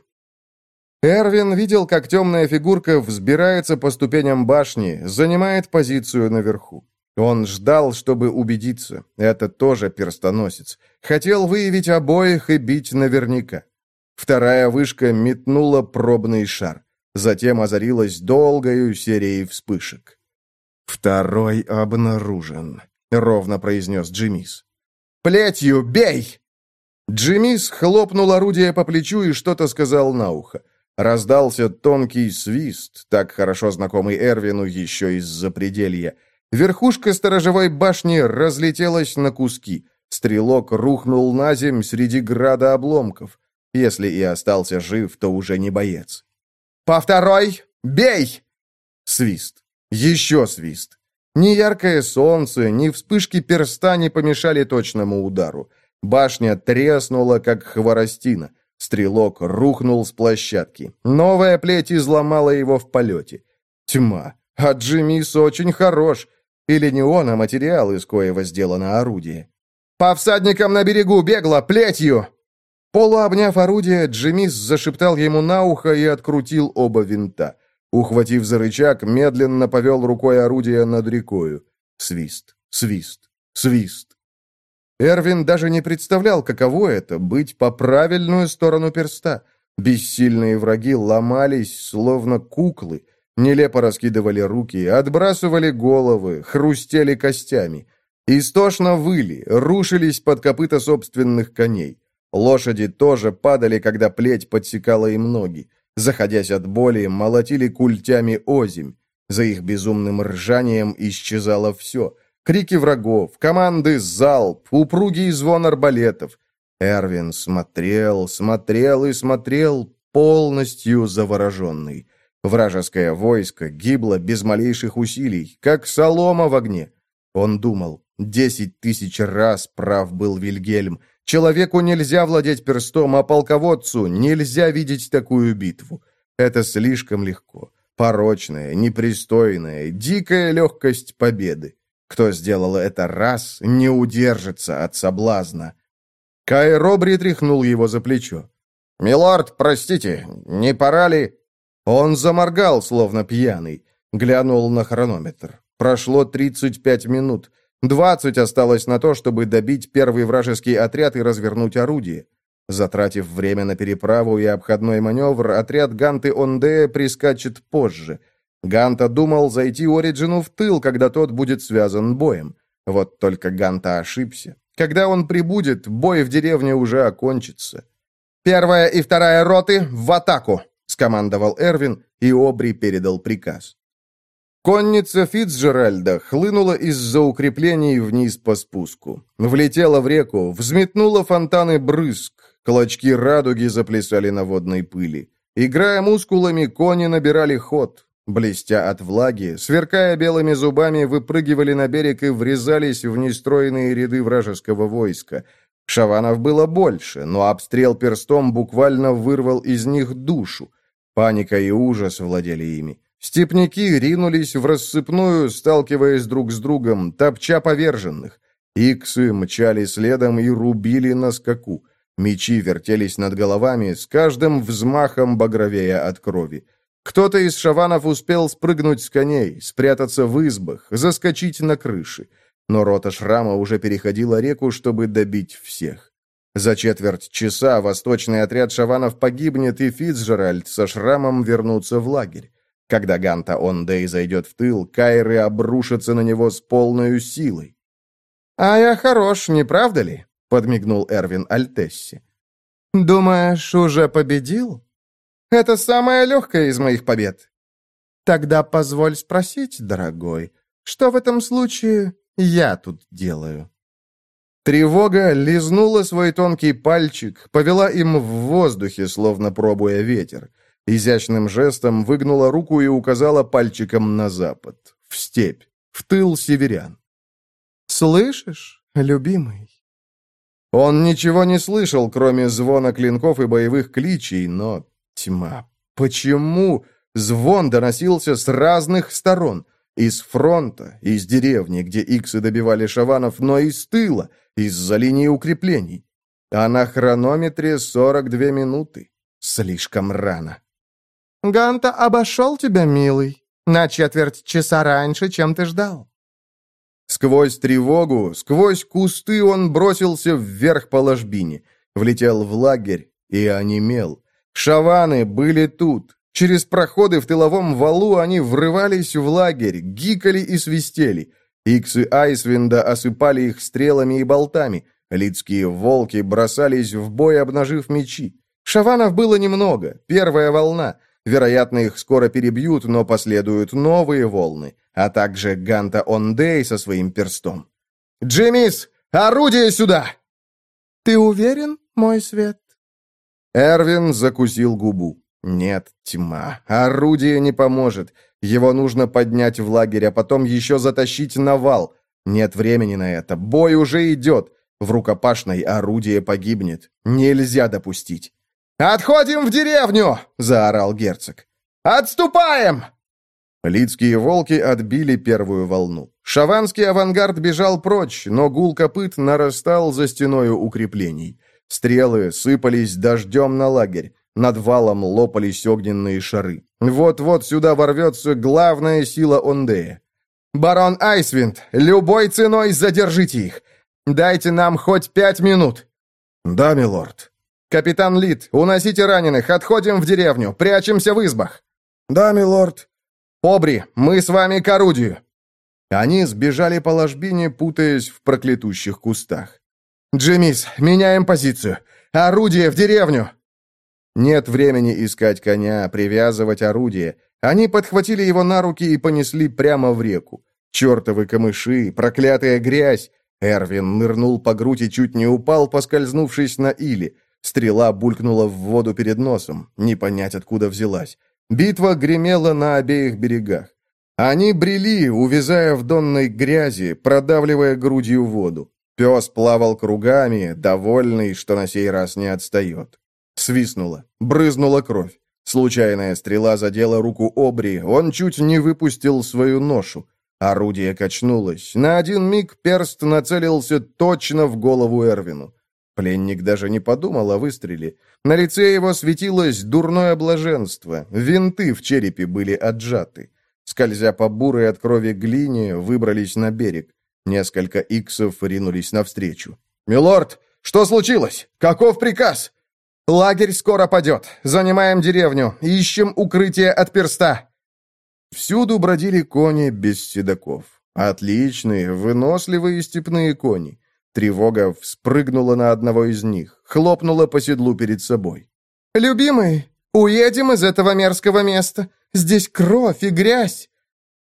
Эрвин видел, как темная фигурка взбирается по ступеням башни, занимает позицию наверху. Он ждал, чтобы убедиться. Это тоже перстоносец. Хотел выявить обоих и бить наверняка. Вторая вышка метнула пробный шар. Затем озарилась долгою серией вспышек. «Второй обнаружен», — ровно произнес Джимис. «Плетью бей!» Джимис хлопнул орудие по плечу и что-то сказал на ухо. Раздался тонкий свист, так хорошо знакомый Эрвину еще из-за пределья. Верхушка сторожевой башни разлетелась на куски. Стрелок рухнул на земь среди града обломков. Если и остался жив, то уже не боец. «По второй! Бей!» Свист. Еще свист. Ни яркое солнце, ни вспышки перста не помешали точному удару. Башня треснула, как хворостина. Стрелок рухнул с площадки. Новая плеть изломала его в полете. Тьма. А Джимис очень хорош. Или не он, а материал, из коего сделано орудие. «По всадникам на берегу бегло, плетью!» Полуобняв орудие, Джимис зашептал ему на ухо и открутил оба винта. Ухватив за рычаг, медленно повел рукой орудие над рекою. Свист, свист, свист. Эрвин даже не представлял, каково это — быть по правильную сторону перста. Бессильные враги ломались, словно куклы, нелепо раскидывали руки, отбрасывали головы, хрустели костями. Истошно выли, рушились под копыта собственных коней. Лошади тоже падали, когда плеть подсекала им ноги. Заходясь от боли, молотили культями озимь. За их безумным ржанием исчезало все. Крики врагов, команды залп, упругий звон арбалетов. Эрвин смотрел, смотрел и смотрел, полностью завороженный. Вражеское войско гибло без малейших усилий, как солома в огне. Он думал, десять тысяч раз прав был Вильгельм. Человеку нельзя владеть перстом, а полководцу нельзя видеть такую битву. Это слишком легко. Порочная, непристойная, дикая легкость победы. Кто сделал это раз, не удержится от соблазна. Кай Робри тряхнул его за плечо. «Милорд, простите, не пора ли...» Он заморгал, словно пьяный. Глянул на хронометр. Прошло 35 минут. 20 осталось на то, чтобы добить первый вражеский отряд и развернуть орудие. Затратив время на переправу и обходной маневр, отряд Ганты Онде прискачет позже. Ганта думал зайти Ориджину в тыл, когда тот будет связан боем. Вот только Ганта ошибся. Когда он прибудет, бой в деревне уже окончится. «Первая и вторая роты в атаку!» — скомандовал Эрвин, и Обри передал приказ. Конница Фицджеральда хлынула из-за укреплений вниз по спуску. Влетела в реку, взметнула фонтаны брызг, клочки радуги заплясали на водной пыли. Играя мускулами, кони набирали ход. Блестя от влаги, сверкая белыми зубами, выпрыгивали на берег и врезались в нестроенные ряды вражеского войска. Шаванов было больше, но обстрел перстом буквально вырвал из них душу. Паника и ужас владели ими. Степняки ринулись в рассыпную, сталкиваясь друг с другом, топча поверженных. Иксы мчали следом и рубили на скаку. Мечи вертелись над головами, с каждым взмахом багровея от крови. Кто-то из шаванов успел спрыгнуть с коней, спрятаться в избах, заскочить на крыши. Но рота шрама уже переходила реку, чтобы добить всех. За четверть часа восточный отряд шаванов погибнет, и Фицджеральд со шрамом вернутся в лагерь. Когда Ганта Ондей зайдет в тыл, Кайры обрушатся на него с полной силой. «А я хорош, не правда ли?» — подмигнул Эрвин Альтесси. «Думаешь, уже победил?» Это самая легкая из моих побед». «Тогда позволь спросить, дорогой, что в этом случае я тут делаю?» Тревога лизнула свой тонкий пальчик, повела им в воздухе, словно пробуя ветер. Изящным жестом выгнула руку и указала пальчиком на запад, в степь, в тыл северян. «Слышишь, любимый?» Он ничего не слышал, кроме звона клинков и боевых кличей, но тьма. Почему звон доносился с разных сторон? Из фронта, из деревни, где иксы добивали шаванов, но из тыла, из-за линии укреплений. А на хронометре 42 минуты. Слишком рано. «Ганта обошел тебя, милый, на четверть часа раньше, чем ты ждал». Сквозь тревогу, сквозь кусты он бросился вверх по ложбине, влетел в лагерь и онемел. Шаваны были тут. Через проходы в тыловом валу они врывались в лагерь, гикали и свистели. Иксы Айсвинда осыпали их стрелами и болтами. Лицкие волки бросались в бой, обнажив мечи. Шаванов было немного, первая волна. Вероятно, их скоро перебьют, но последуют новые волны, а также Ганта Ондей со своим перстом. «Джиммис, орудие сюда!» «Ты уверен, мой свет?» Эрвин закусил губу. «Нет, тьма. Орудие не поможет. Его нужно поднять в лагерь, а потом еще затащить на вал. Нет времени на это. Бой уже идет. В рукопашной орудие погибнет. Нельзя допустить». «Отходим в деревню!» — заорал герцог. «Отступаем!» Лицкие волки отбили первую волну. Шаванский авангард бежал прочь, но гул копыт нарастал за стеною укреплений. Стрелы сыпались дождем на лагерь. Над валом лопались огненные шары. Вот-вот сюда ворвется главная сила Ондея. «Барон Айсвинд, любой ценой задержите их! Дайте нам хоть пять минут!» «Да, милорд». «Капитан Лид, уносите раненых, отходим в деревню, прячемся в избах». «Да, милорд». «Обри, мы с вами к орудию». Они сбежали по ложбине, путаясь в проклятущих кустах. «Джимис, меняем позицию! Орудие в деревню!» Нет времени искать коня, привязывать орудие. Они подхватили его на руки и понесли прямо в реку. Чертовы камыши, проклятая грязь. Эрвин нырнул по грудь и чуть не упал, поскользнувшись на иле. Стрела булькнула в воду перед носом. Не понять, откуда взялась. Битва гремела на обеих берегах. Они брели, увязая в донной грязи, продавливая грудью воду. Пес плавал кругами, довольный, что на сей раз не отстает. Свистнула, брызнула кровь. Случайная стрела задела руку Обри, он чуть не выпустил свою ношу. Орудие качнулось. На один миг перст нацелился точно в голову Эрвину. Пленник даже не подумал о выстреле. На лице его светилось дурное блаженство. Винты в черепе были отжаты. Скользя по бурой от крови глине, выбрались на берег. Несколько иксов ринулись навстречу. «Милорд, что случилось? Каков приказ?» «Лагерь скоро падет. Занимаем деревню. Ищем укрытие от перста». Всюду бродили кони без седаков. Отличные, выносливые степные кони. Тревога вспрыгнула на одного из них, хлопнула по седлу перед собой. «Любимый, уедем из этого мерзкого места. Здесь кровь и грязь.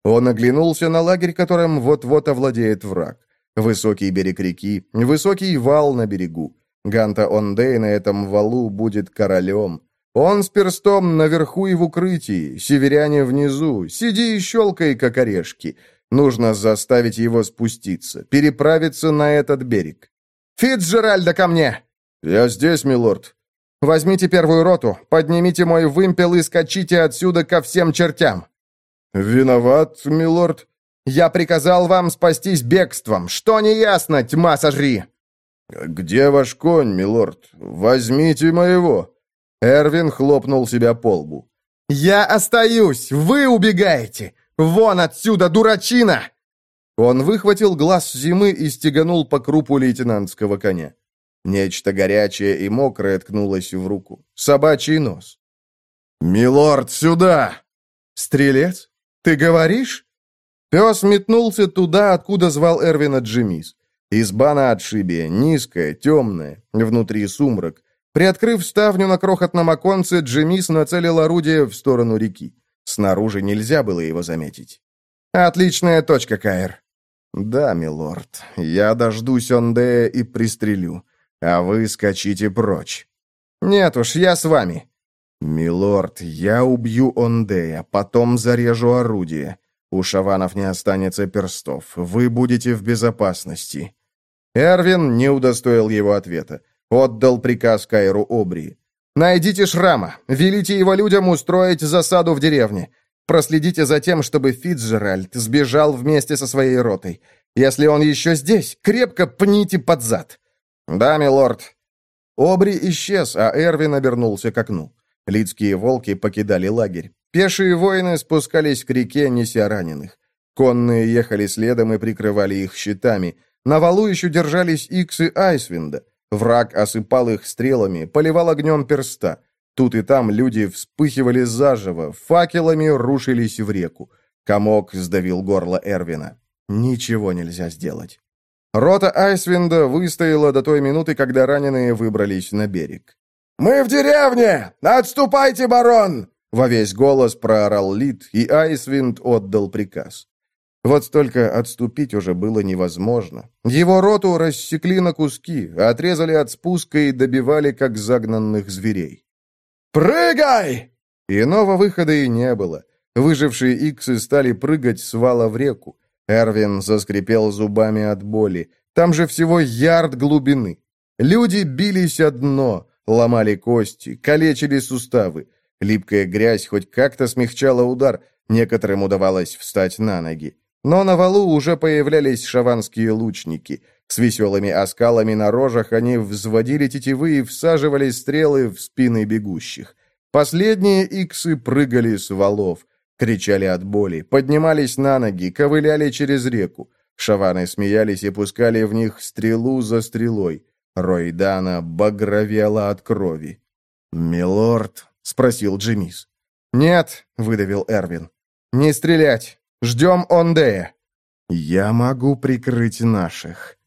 Он оглянулся на лагерь, которым вот-вот овладеет враг. Высокий берег реки, высокий вал на берегу. Ганта Ондей на этом валу будет королем. Он с перстом наверху и в укрытии, северяне внизу, сиди и щелкай, как орешки. Нужно заставить его спуститься, переправиться на этот берег. «Фитцджеральда ко мне!» «Я здесь, милорд». «Возьмите первую роту, поднимите мой вымпел и скачите отсюда ко всем чертям». «Виноват, милорд». «Я приказал вам спастись бегством. Что неясно, тьма сожри!» «Где ваш конь, милорд? Возьмите моего!» Эрвин хлопнул себя по лбу. «Я остаюсь! Вы убегаете! Вон отсюда, дурачина!» Он выхватил глаз зимы и стеганул по крупу лейтенантского коня. Нечто горячее и мокрое ткнулось в руку. Собачий нос. «Милорд, сюда!» «Стрелец?» «Ты говоришь?» Пес метнулся туда, откуда звал Эрвина Джимис. Изба на отшибе, низкая, темная, внутри сумрак. Приоткрыв ставню на крохотном оконце, Джемис нацелил орудие в сторону реки. Снаружи нельзя было его заметить. «Отличная точка, Каэр». «Да, милорд, я дождусь Ондея и пристрелю, а вы скачите прочь». «Нет уж, я с вами». «Милорд, я убью Ондея, потом зарежу орудие. У шаванов не останется перстов. Вы будете в безопасности». Эрвин не удостоил его ответа. Отдал приказ Кайру Обри. «Найдите Шрама. Велите его людям устроить засаду в деревне. Проследите за тем, чтобы Фитджеральд сбежал вместе со своей ротой. Если он еще здесь, крепко пните под зад». «Да, милорд». Обри исчез, а Эрвин обернулся к окну. Лидские волки покидали лагерь. Пешие воины спускались к реке, неся раненых. Конные ехали следом и прикрывали их щитами. На валу еще держались иксы Айсвинда. Враг осыпал их стрелами, поливал огнем перста. Тут и там люди вспыхивали заживо, факелами рушились в реку. Комок сдавил горло Эрвина. Ничего нельзя сделать. Рота Айсвинда выстояла до той минуты, когда раненые выбрались на берег. «Мы в деревне! Отступайте, барон!» Во весь голос проорал Лид, и Айсвинд отдал приказ. Вот только отступить уже было невозможно. Его роту рассекли на куски, отрезали от спуска и добивали, как загнанных зверей. «Прыгай!» Иного выхода и не было. Выжившие иксы стали прыгать с вала в реку. Эрвин заскрипел зубами от боли. Там же всего ярд глубины. Люди бились о дно, ломали кости, калечили суставы. Липкая грязь хоть как-то смягчала удар, некоторым удавалось встать на ноги. Но на валу уже появлялись шаванские лучники. С веселыми оскалами на рожах они взводили тетивы и всаживали стрелы в спины бегущих. Последние иксы прыгали с валов, кричали от боли, поднимались на ноги, ковыляли через реку. Шаваны смеялись и пускали в них стрелу за стрелой. Ройдана багровела от крови. «Милорд?» — спросил Джимис. «Нет», — выдавил Эрвин. «Не стрелять. Ждем Ондея». «Я могу прикрыть наших».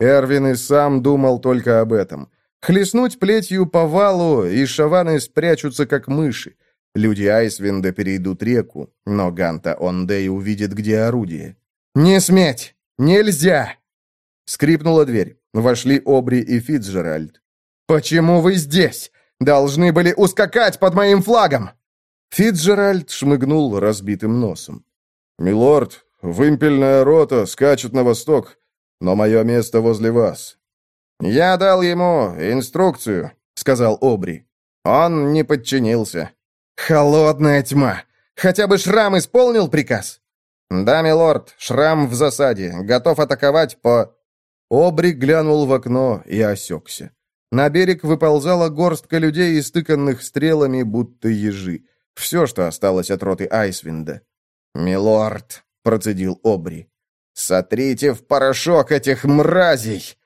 Эрвин и сам думал только об этом. Хлестнуть плетью по валу, и шаваны спрячутся, как мыши. Люди Айсвинда перейдут реку, но Ганта Ондей увидит, где орудие. «Не сметь! Нельзя!» Скрипнула дверь. Вошли Обри и Фицджеральд. «Почему вы здесь? Должны были ускакать под моим флагом!» Фицджеральд шмыгнул разбитым носом. «Милорд, вымпельная рота скачет на восток, но мое место возле вас». «Я дал ему инструкцию», — сказал Обри. «Он не подчинился». «Холодная тьма! Хотя бы Шрам исполнил приказ?» «Да, милорд, Шрам в засаде, готов атаковать по...» Обри глянул в окно и осекся. На берег выползала горстка людей, истыканных стрелами, будто ежи. Все, что осталось от роты Айсвинда. «Милорд», — процедил Обри, — «сотрите в порошок этих мразей!»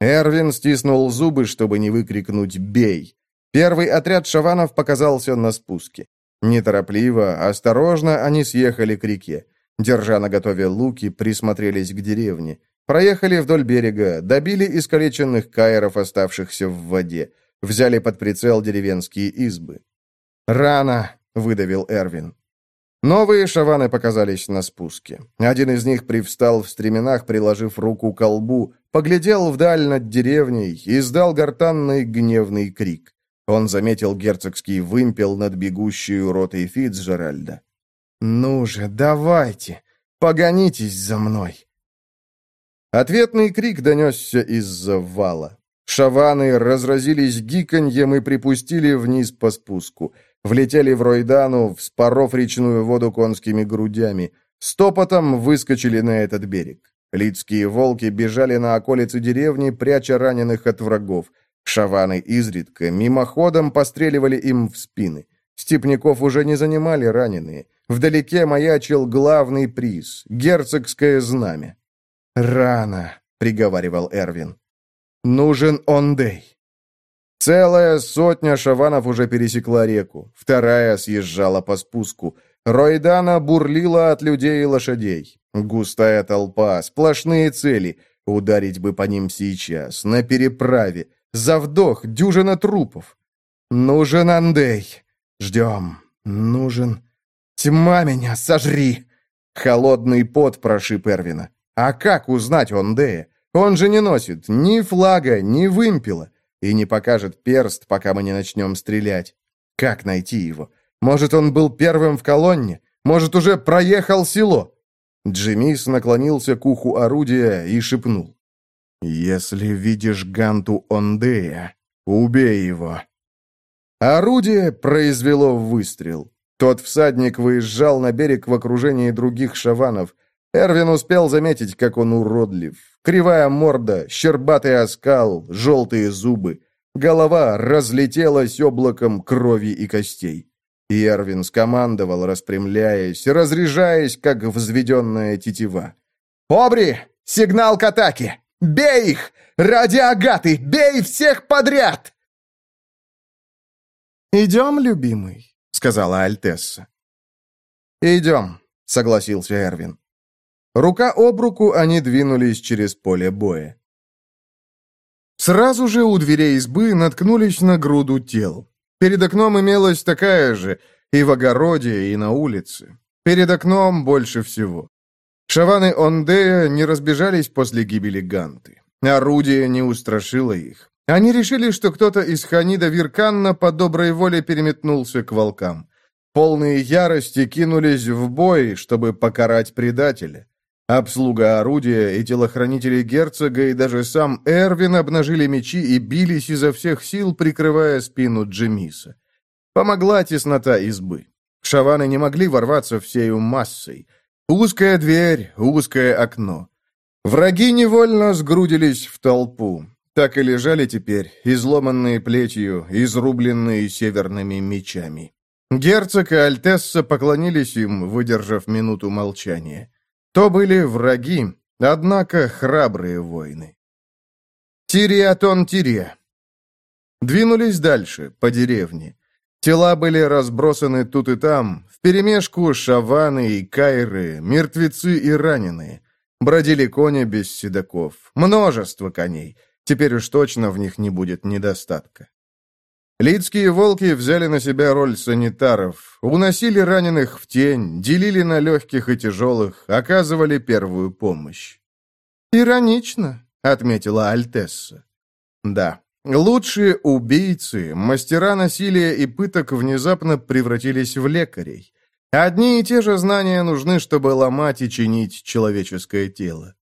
Эрвин стиснул зубы, чтобы не выкрикнуть «бей». Первый отряд шаванов показался на спуске. Неторопливо, осторожно они съехали к реке. Держа наготове луки, присмотрелись к деревне. Проехали вдоль берега, добили искалеченных кайров, оставшихся в воде. Взяли под прицел деревенские избы. «Рано!» — выдавил Эрвин. Новые шаваны показались на спуске. Один из них привстал в стременах, приложив руку к колбу, поглядел вдаль над деревней и издал гортанный гневный крик. Он заметил герцогский вымпел над бегущей ротой Фицджеральда. «Ну же, давайте! Погонитесь за мной!» Ответный крик донесся из-за вала. Шаваны разразились гиканьем и припустили вниз по спуску влетели в Ройдану, вспоров речную воду конскими грудями, стопотом выскочили на этот берег. Лидские волки бежали на околицы деревни, пряча раненых от врагов. Шаваны изредка мимоходом постреливали им в спины. Степняков уже не занимали раненые. Вдалеке маячил главный приз — герцогское знамя. «Рано», — приговаривал Эрвин. «Нужен Ондей». Целая сотня шаванов уже пересекла реку, вторая съезжала по спуску. Ройдана бурлила от людей и лошадей. Густая толпа, сплошные цели. Ударить бы по ним сейчас, на переправе. За вдох дюжина трупов. Нужен Андей. Ждем. Нужен. Тьма меня, сожри. Холодный пот прошиб Эрвина. А как узнать Ондея? Он же не носит ни флага, ни вымпела. И не покажет перст, пока мы не начнем стрелять. Как найти его? Может, он был первым в колонне? Может, уже проехал село?» Джимис наклонился к уху орудия и шепнул. «Если видишь Ганту Ондея, убей его». Орудие произвело выстрел. Тот всадник выезжал на берег в окружении других шаванов. Эрвин успел заметить, как он уродлив. Кривая морда, щербатый оскал, желтые зубы. Голова разлетелась облаком крови и костей. И скомандовал, распрямляясь, разряжаясь, как взведенная тетива. «Обри! Сигнал к атаке! Бей их! Ради Агаты! Бей всех подряд!» «Идем, любимый», — сказала Альтесса. «Идем», — согласился Эрвин. Рука об руку они двинулись через поле боя. Сразу же у дверей избы наткнулись на груду тел. Перед окном имелась такая же, и в огороде, и на улице. Перед окном больше всего. Шаваны Ондея не разбежались после гибели Ганты. Орудие не устрашило их. Они решили, что кто-то из Ханида Вирканна по доброй воле переметнулся к волкам. Полные ярости кинулись в бой, чтобы покарать предателя. Обслуга орудия и телохранители герцога и даже сам Эрвин обнажили мечи и бились изо всех сил, прикрывая спину Джемиса. Помогла теснота избы. Шаваны не могли ворваться всею массой. Узкая дверь, узкое окно. Враги невольно сгрудились в толпу. Так и лежали теперь, изломанные плетью, изрубленные северными мечами. Герцог и Альтесса поклонились им, выдержав минуту молчания. То были враги, однако храбрые воины. Тириатон Тирия. Двинулись дальше, по деревне. Тела были разбросаны тут и там, вперемешку шаваны и кайры, мертвецы и раненые. Бродили кони без седаков, множество коней. Теперь уж точно в них не будет недостатка. Лидские волки взяли на себя роль санитаров, уносили раненых в тень, делили на легких и тяжелых, оказывали первую помощь. «Иронично», — отметила Альтесса. «Да, лучшие убийцы, мастера насилия и пыток внезапно превратились в лекарей. Одни и те же знания нужны, чтобы ломать и чинить человеческое тело.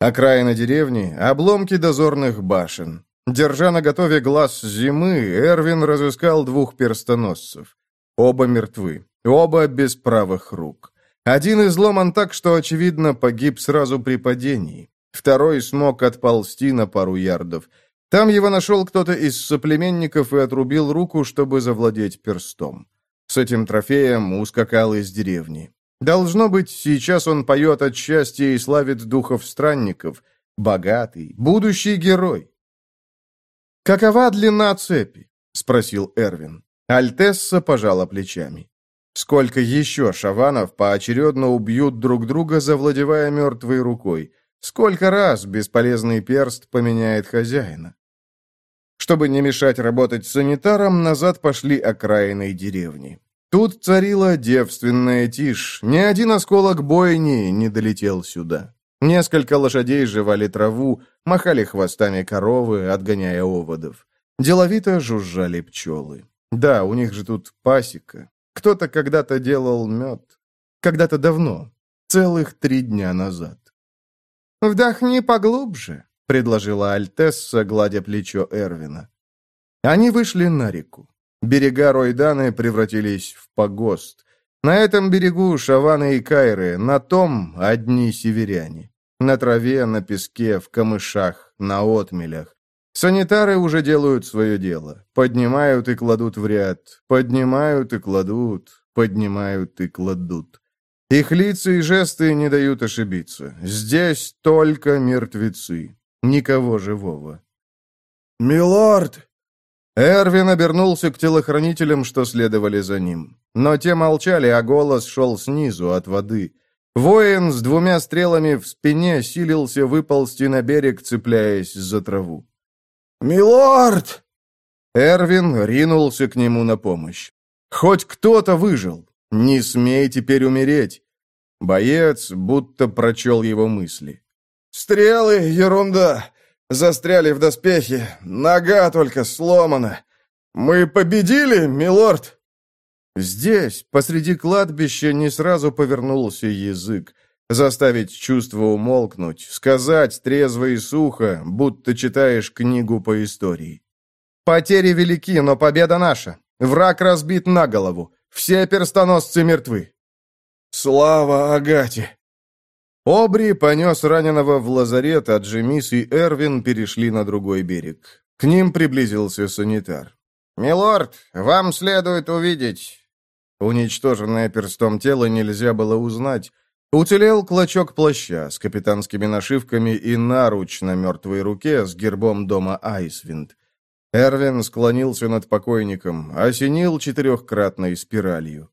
Окраина деревни, обломки дозорных башен, Держа на готове глаз зимы, Эрвин разыскал двух перстоносцев. Оба мертвы, оба без правых рук. Один изломан так, что, очевидно, погиб сразу при падении. Второй смог отползти на пару ярдов. Там его нашел кто-то из соплеменников и отрубил руку, чтобы завладеть перстом. С этим трофеем ускакал из деревни. Должно быть, сейчас он поет от счастья и славит духов странников. Богатый, будущий герой. «Какова длина цепи?» — спросил Эрвин. Альтесса пожала плечами. «Сколько еще шаванов поочередно убьют друг друга, завладевая мертвой рукой? Сколько раз бесполезный перст поменяет хозяина?» Чтобы не мешать работать санитарам, назад пошли окраиной деревни. Тут царила девственная тишь, ни один осколок бойни не долетел сюда. Несколько лошадей жевали траву, махали хвостами коровы, отгоняя оводов. Деловито жужжали пчелы. Да, у них же тут пасека. Кто-то когда-то делал мед. Когда-то давно. Целых три дня назад. «Вдохни поглубже», — предложила Альтесса, гладя плечо Эрвина. Они вышли на реку. Берега Ройданы превратились в погост. На этом берегу шаваны и кайры, на том одни северяне. На траве, на песке, в камышах, на отмелях. Санитары уже делают свое дело. Поднимают и кладут в ряд. Поднимают и кладут. Поднимают и кладут. Их лица и жесты не дают ошибиться. Здесь только мертвецы. Никого живого. «Милорд!» Эрвин обернулся к телохранителям, что следовали за ним. Но те молчали, а голос шел снизу, от воды. Воин с двумя стрелами в спине силился выползти на берег, цепляясь за траву. «Милорд!» Эрвин ринулся к нему на помощь. «Хоть кто-то выжил! Не смей теперь умереть!» Боец будто прочел его мысли. «Стрелы — ерунда! Застряли в доспехе, нога только сломана! Мы победили, милорд!» Здесь, посреди кладбища, не сразу повернулся язык. Заставить чувство умолкнуть, сказать трезво и сухо, будто читаешь книгу по истории. Потери велики, но победа наша. Враг разбит на голову. Все перстоносцы мертвы. Слава Агате! Обри понес раненого в лазарет, а Джемис и Эрвин перешли на другой берег. К ним приблизился санитар. «Милорд, вам следует увидеть...» Уничтоженное перстом тело нельзя было узнать. Уцелел клочок плаща с капитанскими нашивками и наруч на мертвой руке с гербом дома Айсвинд. Эрвин склонился над покойником, осенил четырехкратной спиралью.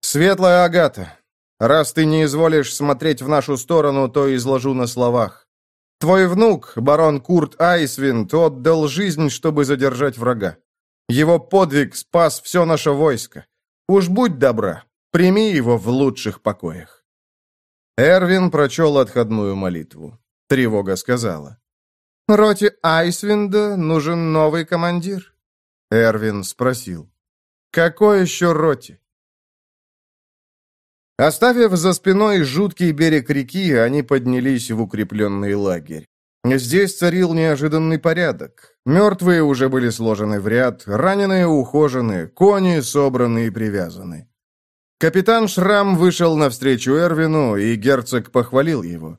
«Светлая Агата, раз ты не изволишь смотреть в нашу сторону, то изложу на словах. Твой внук, барон Курт Айсвинд, отдал жизнь, чтобы задержать врага. Его подвиг спас все наше войско. Уж будь добра, прими его в лучших покоях». Эрвин прочел отходную молитву. Тревога сказала. «Роте Айсвинда нужен новый командир?» Эрвин спросил. «Какой еще роте?» Оставив за спиной жуткий берег реки, они поднялись в укрепленный лагерь. Здесь царил неожиданный порядок. Мертвые уже были сложены в ряд, раненые ухожены, кони собраны и привязаны. Капитан Шрам вышел навстречу Эрвину, и герцог похвалил его.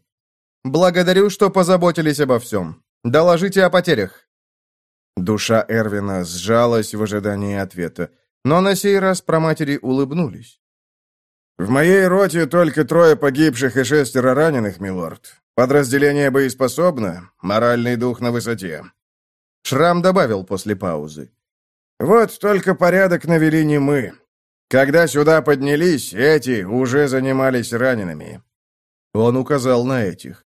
«Благодарю, что позаботились обо всем. Доложите о потерях». Душа Эрвина сжалась в ожидании ответа, но на сей раз проматери улыбнулись. «В моей роте только трое погибших и шестеро раненых, милорд. Подразделение боеспособно, моральный дух на высоте». Шрам добавил после паузы. «Вот только порядок навели не мы. Когда сюда поднялись, эти уже занимались ранеными». Он указал на этих.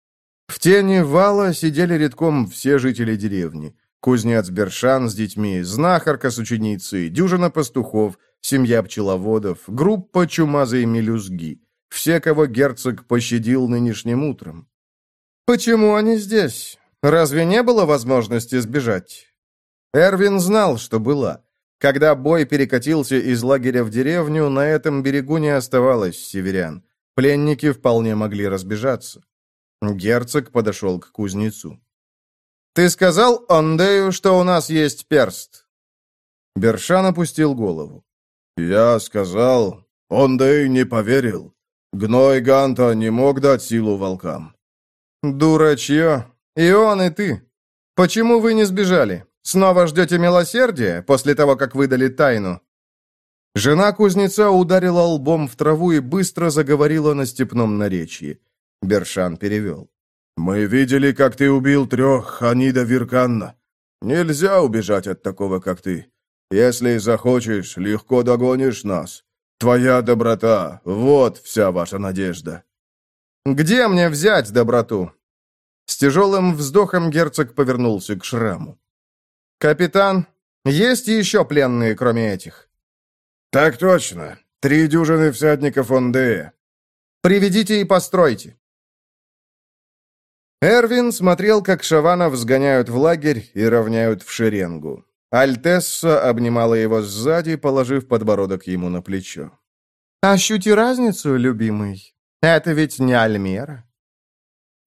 В тени вала сидели редком все жители деревни. Кузнец Бершан с детьми, знахарка с ученицей, дюжина пастухов, семья пчеловодов, группа чумазой мелюзги. Все, кого герцог пощадил нынешним утром. «Почему они здесь? Разве не было возможности сбежать?» Эрвин знал, что была. Когда бой перекатился из лагеря в деревню, на этом берегу не оставалось северян. Пленники вполне могли разбежаться. Герцог подошел к кузнецу. «Ты сказал Ондею, что у нас есть перст?» Бершан опустил голову. «Я сказал, Ондей не поверил. Гной Ганта не мог дать силу волкам». «Дурачье! И он, и ты! Почему вы не сбежали? Снова ждете милосердия после того, как выдали тайну?» Жена кузнеца ударила лбом в траву и быстро заговорила на степном наречии. Бершан перевел. «Мы видели, как ты убил трех Ханида Вирканна. Нельзя убежать от такого, как ты. Если захочешь, легко догонишь нас. Твоя доброта — вот вся ваша надежда». «Где мне взять доброту?» С тяжелым вздохом герцог повернулся к шраму. «Капитан, есть еще пленные, кроме этих?» «Так точно. Три дюжины всадников Ондея». «Приведите и постройте. Эрвин смотрел, как шаванов сгоняют в лагерь и равняют в шеренгу. Альтесса обнимала его сзади, положив подбородок ему на плечо. «Ощути разницу, любимый. Это ведь не Альмера».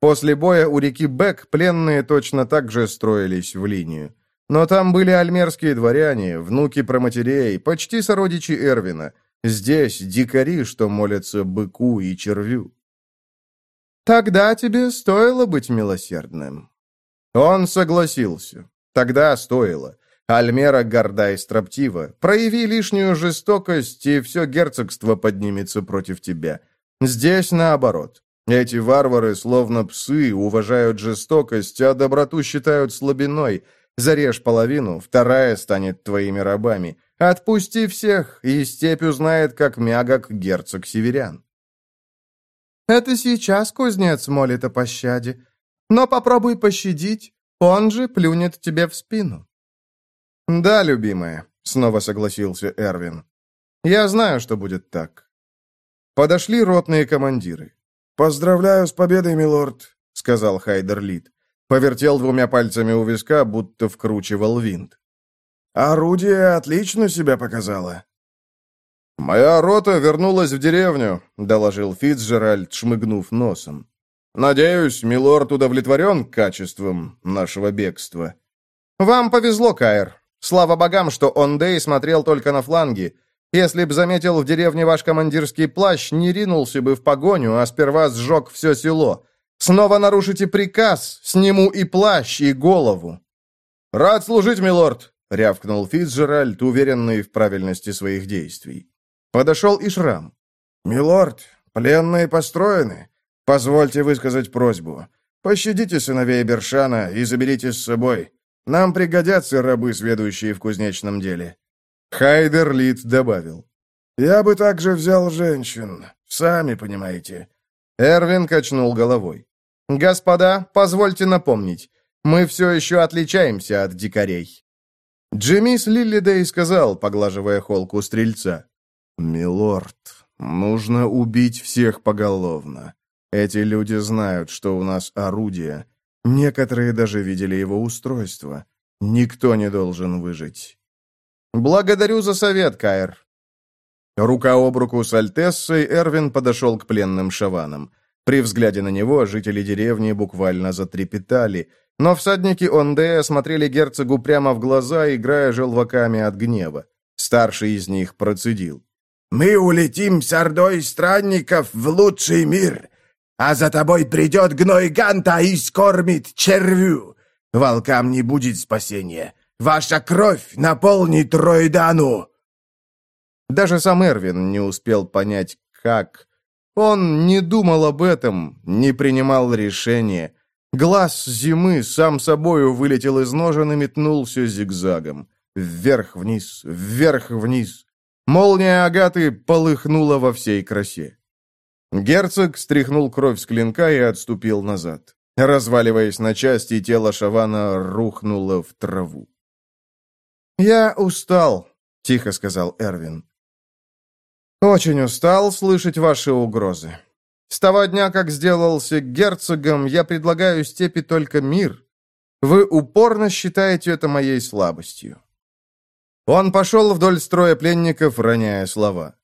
После боя у реки Бек пленные точно так же строились в линию. Но там были альмерские дворяне, внуки проматерей, почти сородичи Эрвина. Здесь дикари, что молятся быку и червю. Тогда тебе стоило быть милосердным». Он согласился. Тогда стоило. Альмера горда и строптива. Прояви лишнюю жестокость, и все герцогство поднимется против тебя. Здесь наоборот. Эти варвары, словно псы, уважают жестокость, а доброту считают слабиной. Зарежь половину, вторая станет твоими рабами. Отпусти всех, и степь узнает, как мягок герцог северян. Это сейчас кузнец молит о пощаде. Но попробуй пощадить, Он же плюнет тебе в спину». «Да, любимая», — снова согласился Эрвин. «Я знаю, что будет так». Подошли ротные командиры. «Поздравляю с победой, милорд», — сказал Хайдер Лид. Повертел двумя пальцами у виска, будто вкручивал винт. «Орудие отлично себя показало». «Моя рота вернулась в деревню», — доложил Фицджеральд, шмыгнув носом. «Надеюсь, милорд удовлетворен качеством нашего бегства». «Вам повезло, Каэр. Слава богам, что Ондей смотрел только на фланги. Если б заметил в деревне ваш командирский плащ, не ринулся бы в погоню, а сперва сжег все село. Снова нарушите приказ, сниму и плащ, и голову». «Рад служить, милорд», — рявкнул Фицджеральд, уверенный в правильности своих действий. Подошел и Шрам. «Милорд, пленные построены. Позвольте высказать просьбу. Пощадите сыновей Бершана и заберите с собой. Нам пригодятся рабы, сведущие в кузнечном деле». Хайдер Лид добавил. «Я бы также взял женщин, сами понимаете». Эрвин качнул головой. «Господа, позвольте напомнить, мы все еще отличаемся от дикарей». Джимис Лиллидей сказал, поглаживая холку стрельца. «Милорд, нужно убить всех поголовно. Эти люди знают, что у нас орудие. Некоторые даже видели его устройство. Никто не должен выжить». «Благодарю за совет, Кайр». Рука об руку с Альтессой, Эрвин подошел к пленным шаванам. При взгляде на него жители деревни буквально затрепетали, но всадники Ондея смотрели герцогу прямо в глаза, играя желваками от гнева. Старший из них процедил. «Мы улетим с ордой странников в лучший мир, а за тобой придет гной Ганта и скормит червю. Волкам не будет спасения. Ваша кровь наполнит Ройдану!» Даже сам Эрвин не успел понять, как. Он не думал об этом, не принимал решения. Глаз зимы сам собою вылетел из ножен и метнулся зигзагом. Вверх-вниз, вверх-вниз. Молния Агаты полыхнула во всей красе. Герцог стряхнул кровь с клинка и отступил назад. Разваливаясь на части, тело Шавана рухнуло в траву. «Я устал», — тихо сказал Эрвин. «Очень устал слышать ваши угрозы. С того дня, как сделался герцогом, я предлагаю степи только мир. Вы упорно считаете это моей слабостью». Он пошел вдоль строя пленников, роняя слова.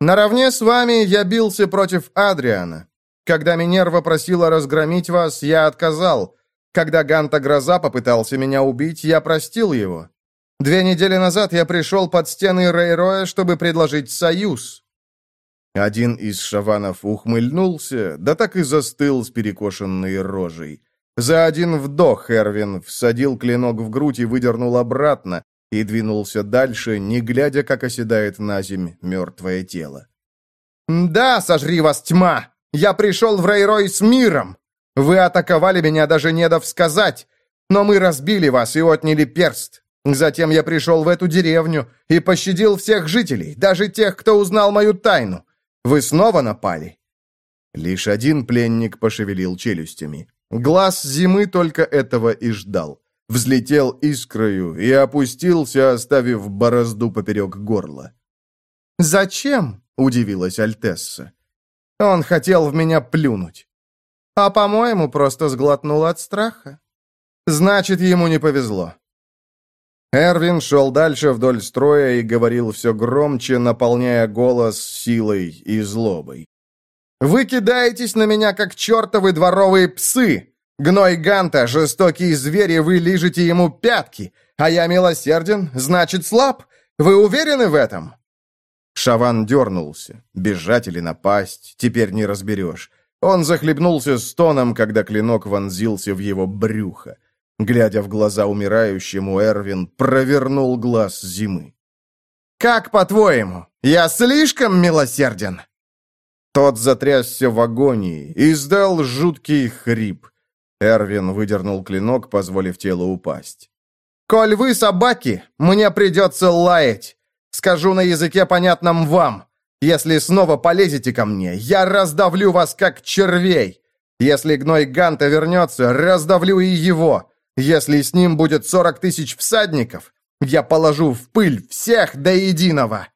«Наравне с вами я бился против Адриана. Когда Минерва просила разгромить вас, я отказал. Когда Ганта Гроза попытался меня убить, я простил его. Две недели назад я пришел под стены Рейроя, чтобы предложить союз». Один из шаванов ухмыльнулся, да так и застыл с перекошенной рожей. За один вдох Эрвин всадил клинок в грудь и выдернул обратно, и двинулся дальше, не глядя, как оседает на земь мертвое тело. «Да, сожри вас тьма! Я пришел в Рейрой с миром! Вы атаковали меня, даже не дав сказать, но мы разбили вас и отняли перст. Затем я пришел в эту деревню и пощадил всех жителей, даже тех, кто узнал мою тайну. Вы снова напали?» Лишь один пленник пошевелил челюстями. Глаз зимы только этого и ждал. Взлетел искрою и опустился, оставив борозду поперек горла. «Зачем?» — удивилась Альтесса. «Он хотел в меня плюнуть. А, по-моему, просто сглотнул от страха. Значит, ему не повезло. Эрвин шел дальше вдоль строя и говорил все громче, наполняя голос силой и злобой. «Вы кидаетесь на меня, как чертовы дворовые псы! Гной Ганта, жестокие звери, вы лижете ему пятки, а я милосерден, значит слаб! Вы уверены в этом?» Шаван дернулся. Бежать или напасть, теперь не разберешь. Он захлебнулся стоном, когда клинок вонзился в его брюхо. Глядя в глаза умирающему, Эрвин провернул глаз зимы. «Как, по-твоему, я слишком милосерден?» Тот затрясся в агонии, издал жуткий хрип. Эрвин выдернул клинок, позволив телу упасть. «Коль вы собаки, мне придется лаять. Скажу на языке, понятном вам. Если снова полезете ко мне, я раздавлю вас, как червей. Если гной Ганта вернется, раздавлю и его. Если с ним будет сорок тысяч всадников, я положу в пыль всех до единого!»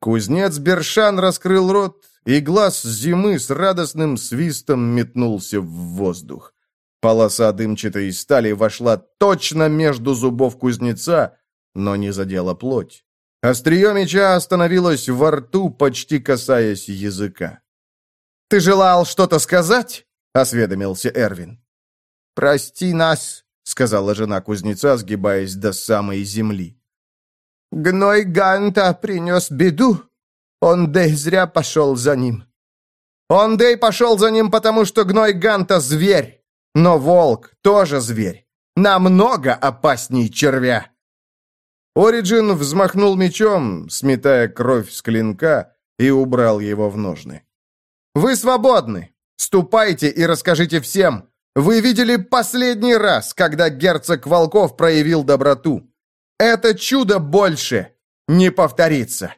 Кузнец Бершан раскрыл рот, и глаз зимы с радостным свистом метнулся в воздух. Полоса дымчатой стали вошла точно между зубов кузнеца, но не задела плоть. Острие меча остановилось во рту, почти касаясь языка. «Ты желал что-то сказать?» — осведомился Эрвин. «Прости нас», — сказала жена кузнеца, сгибаясь до самой земли. «Гной Ганта принес беду. Ондей зря пошел за ним». «Ондей пошел за ним, потому что Гной Ганта — зверь. Но волк тоже зверь. Намного опасней червя». Ориджин взмахнул мечом, сметая кровь с клинка, и убрал его в ножны. «Вы свободны! Ступайте и расскажите всем! Вы видели последний раз, когда герцог Волков проявил доброту. Это чудо больше не повторится!»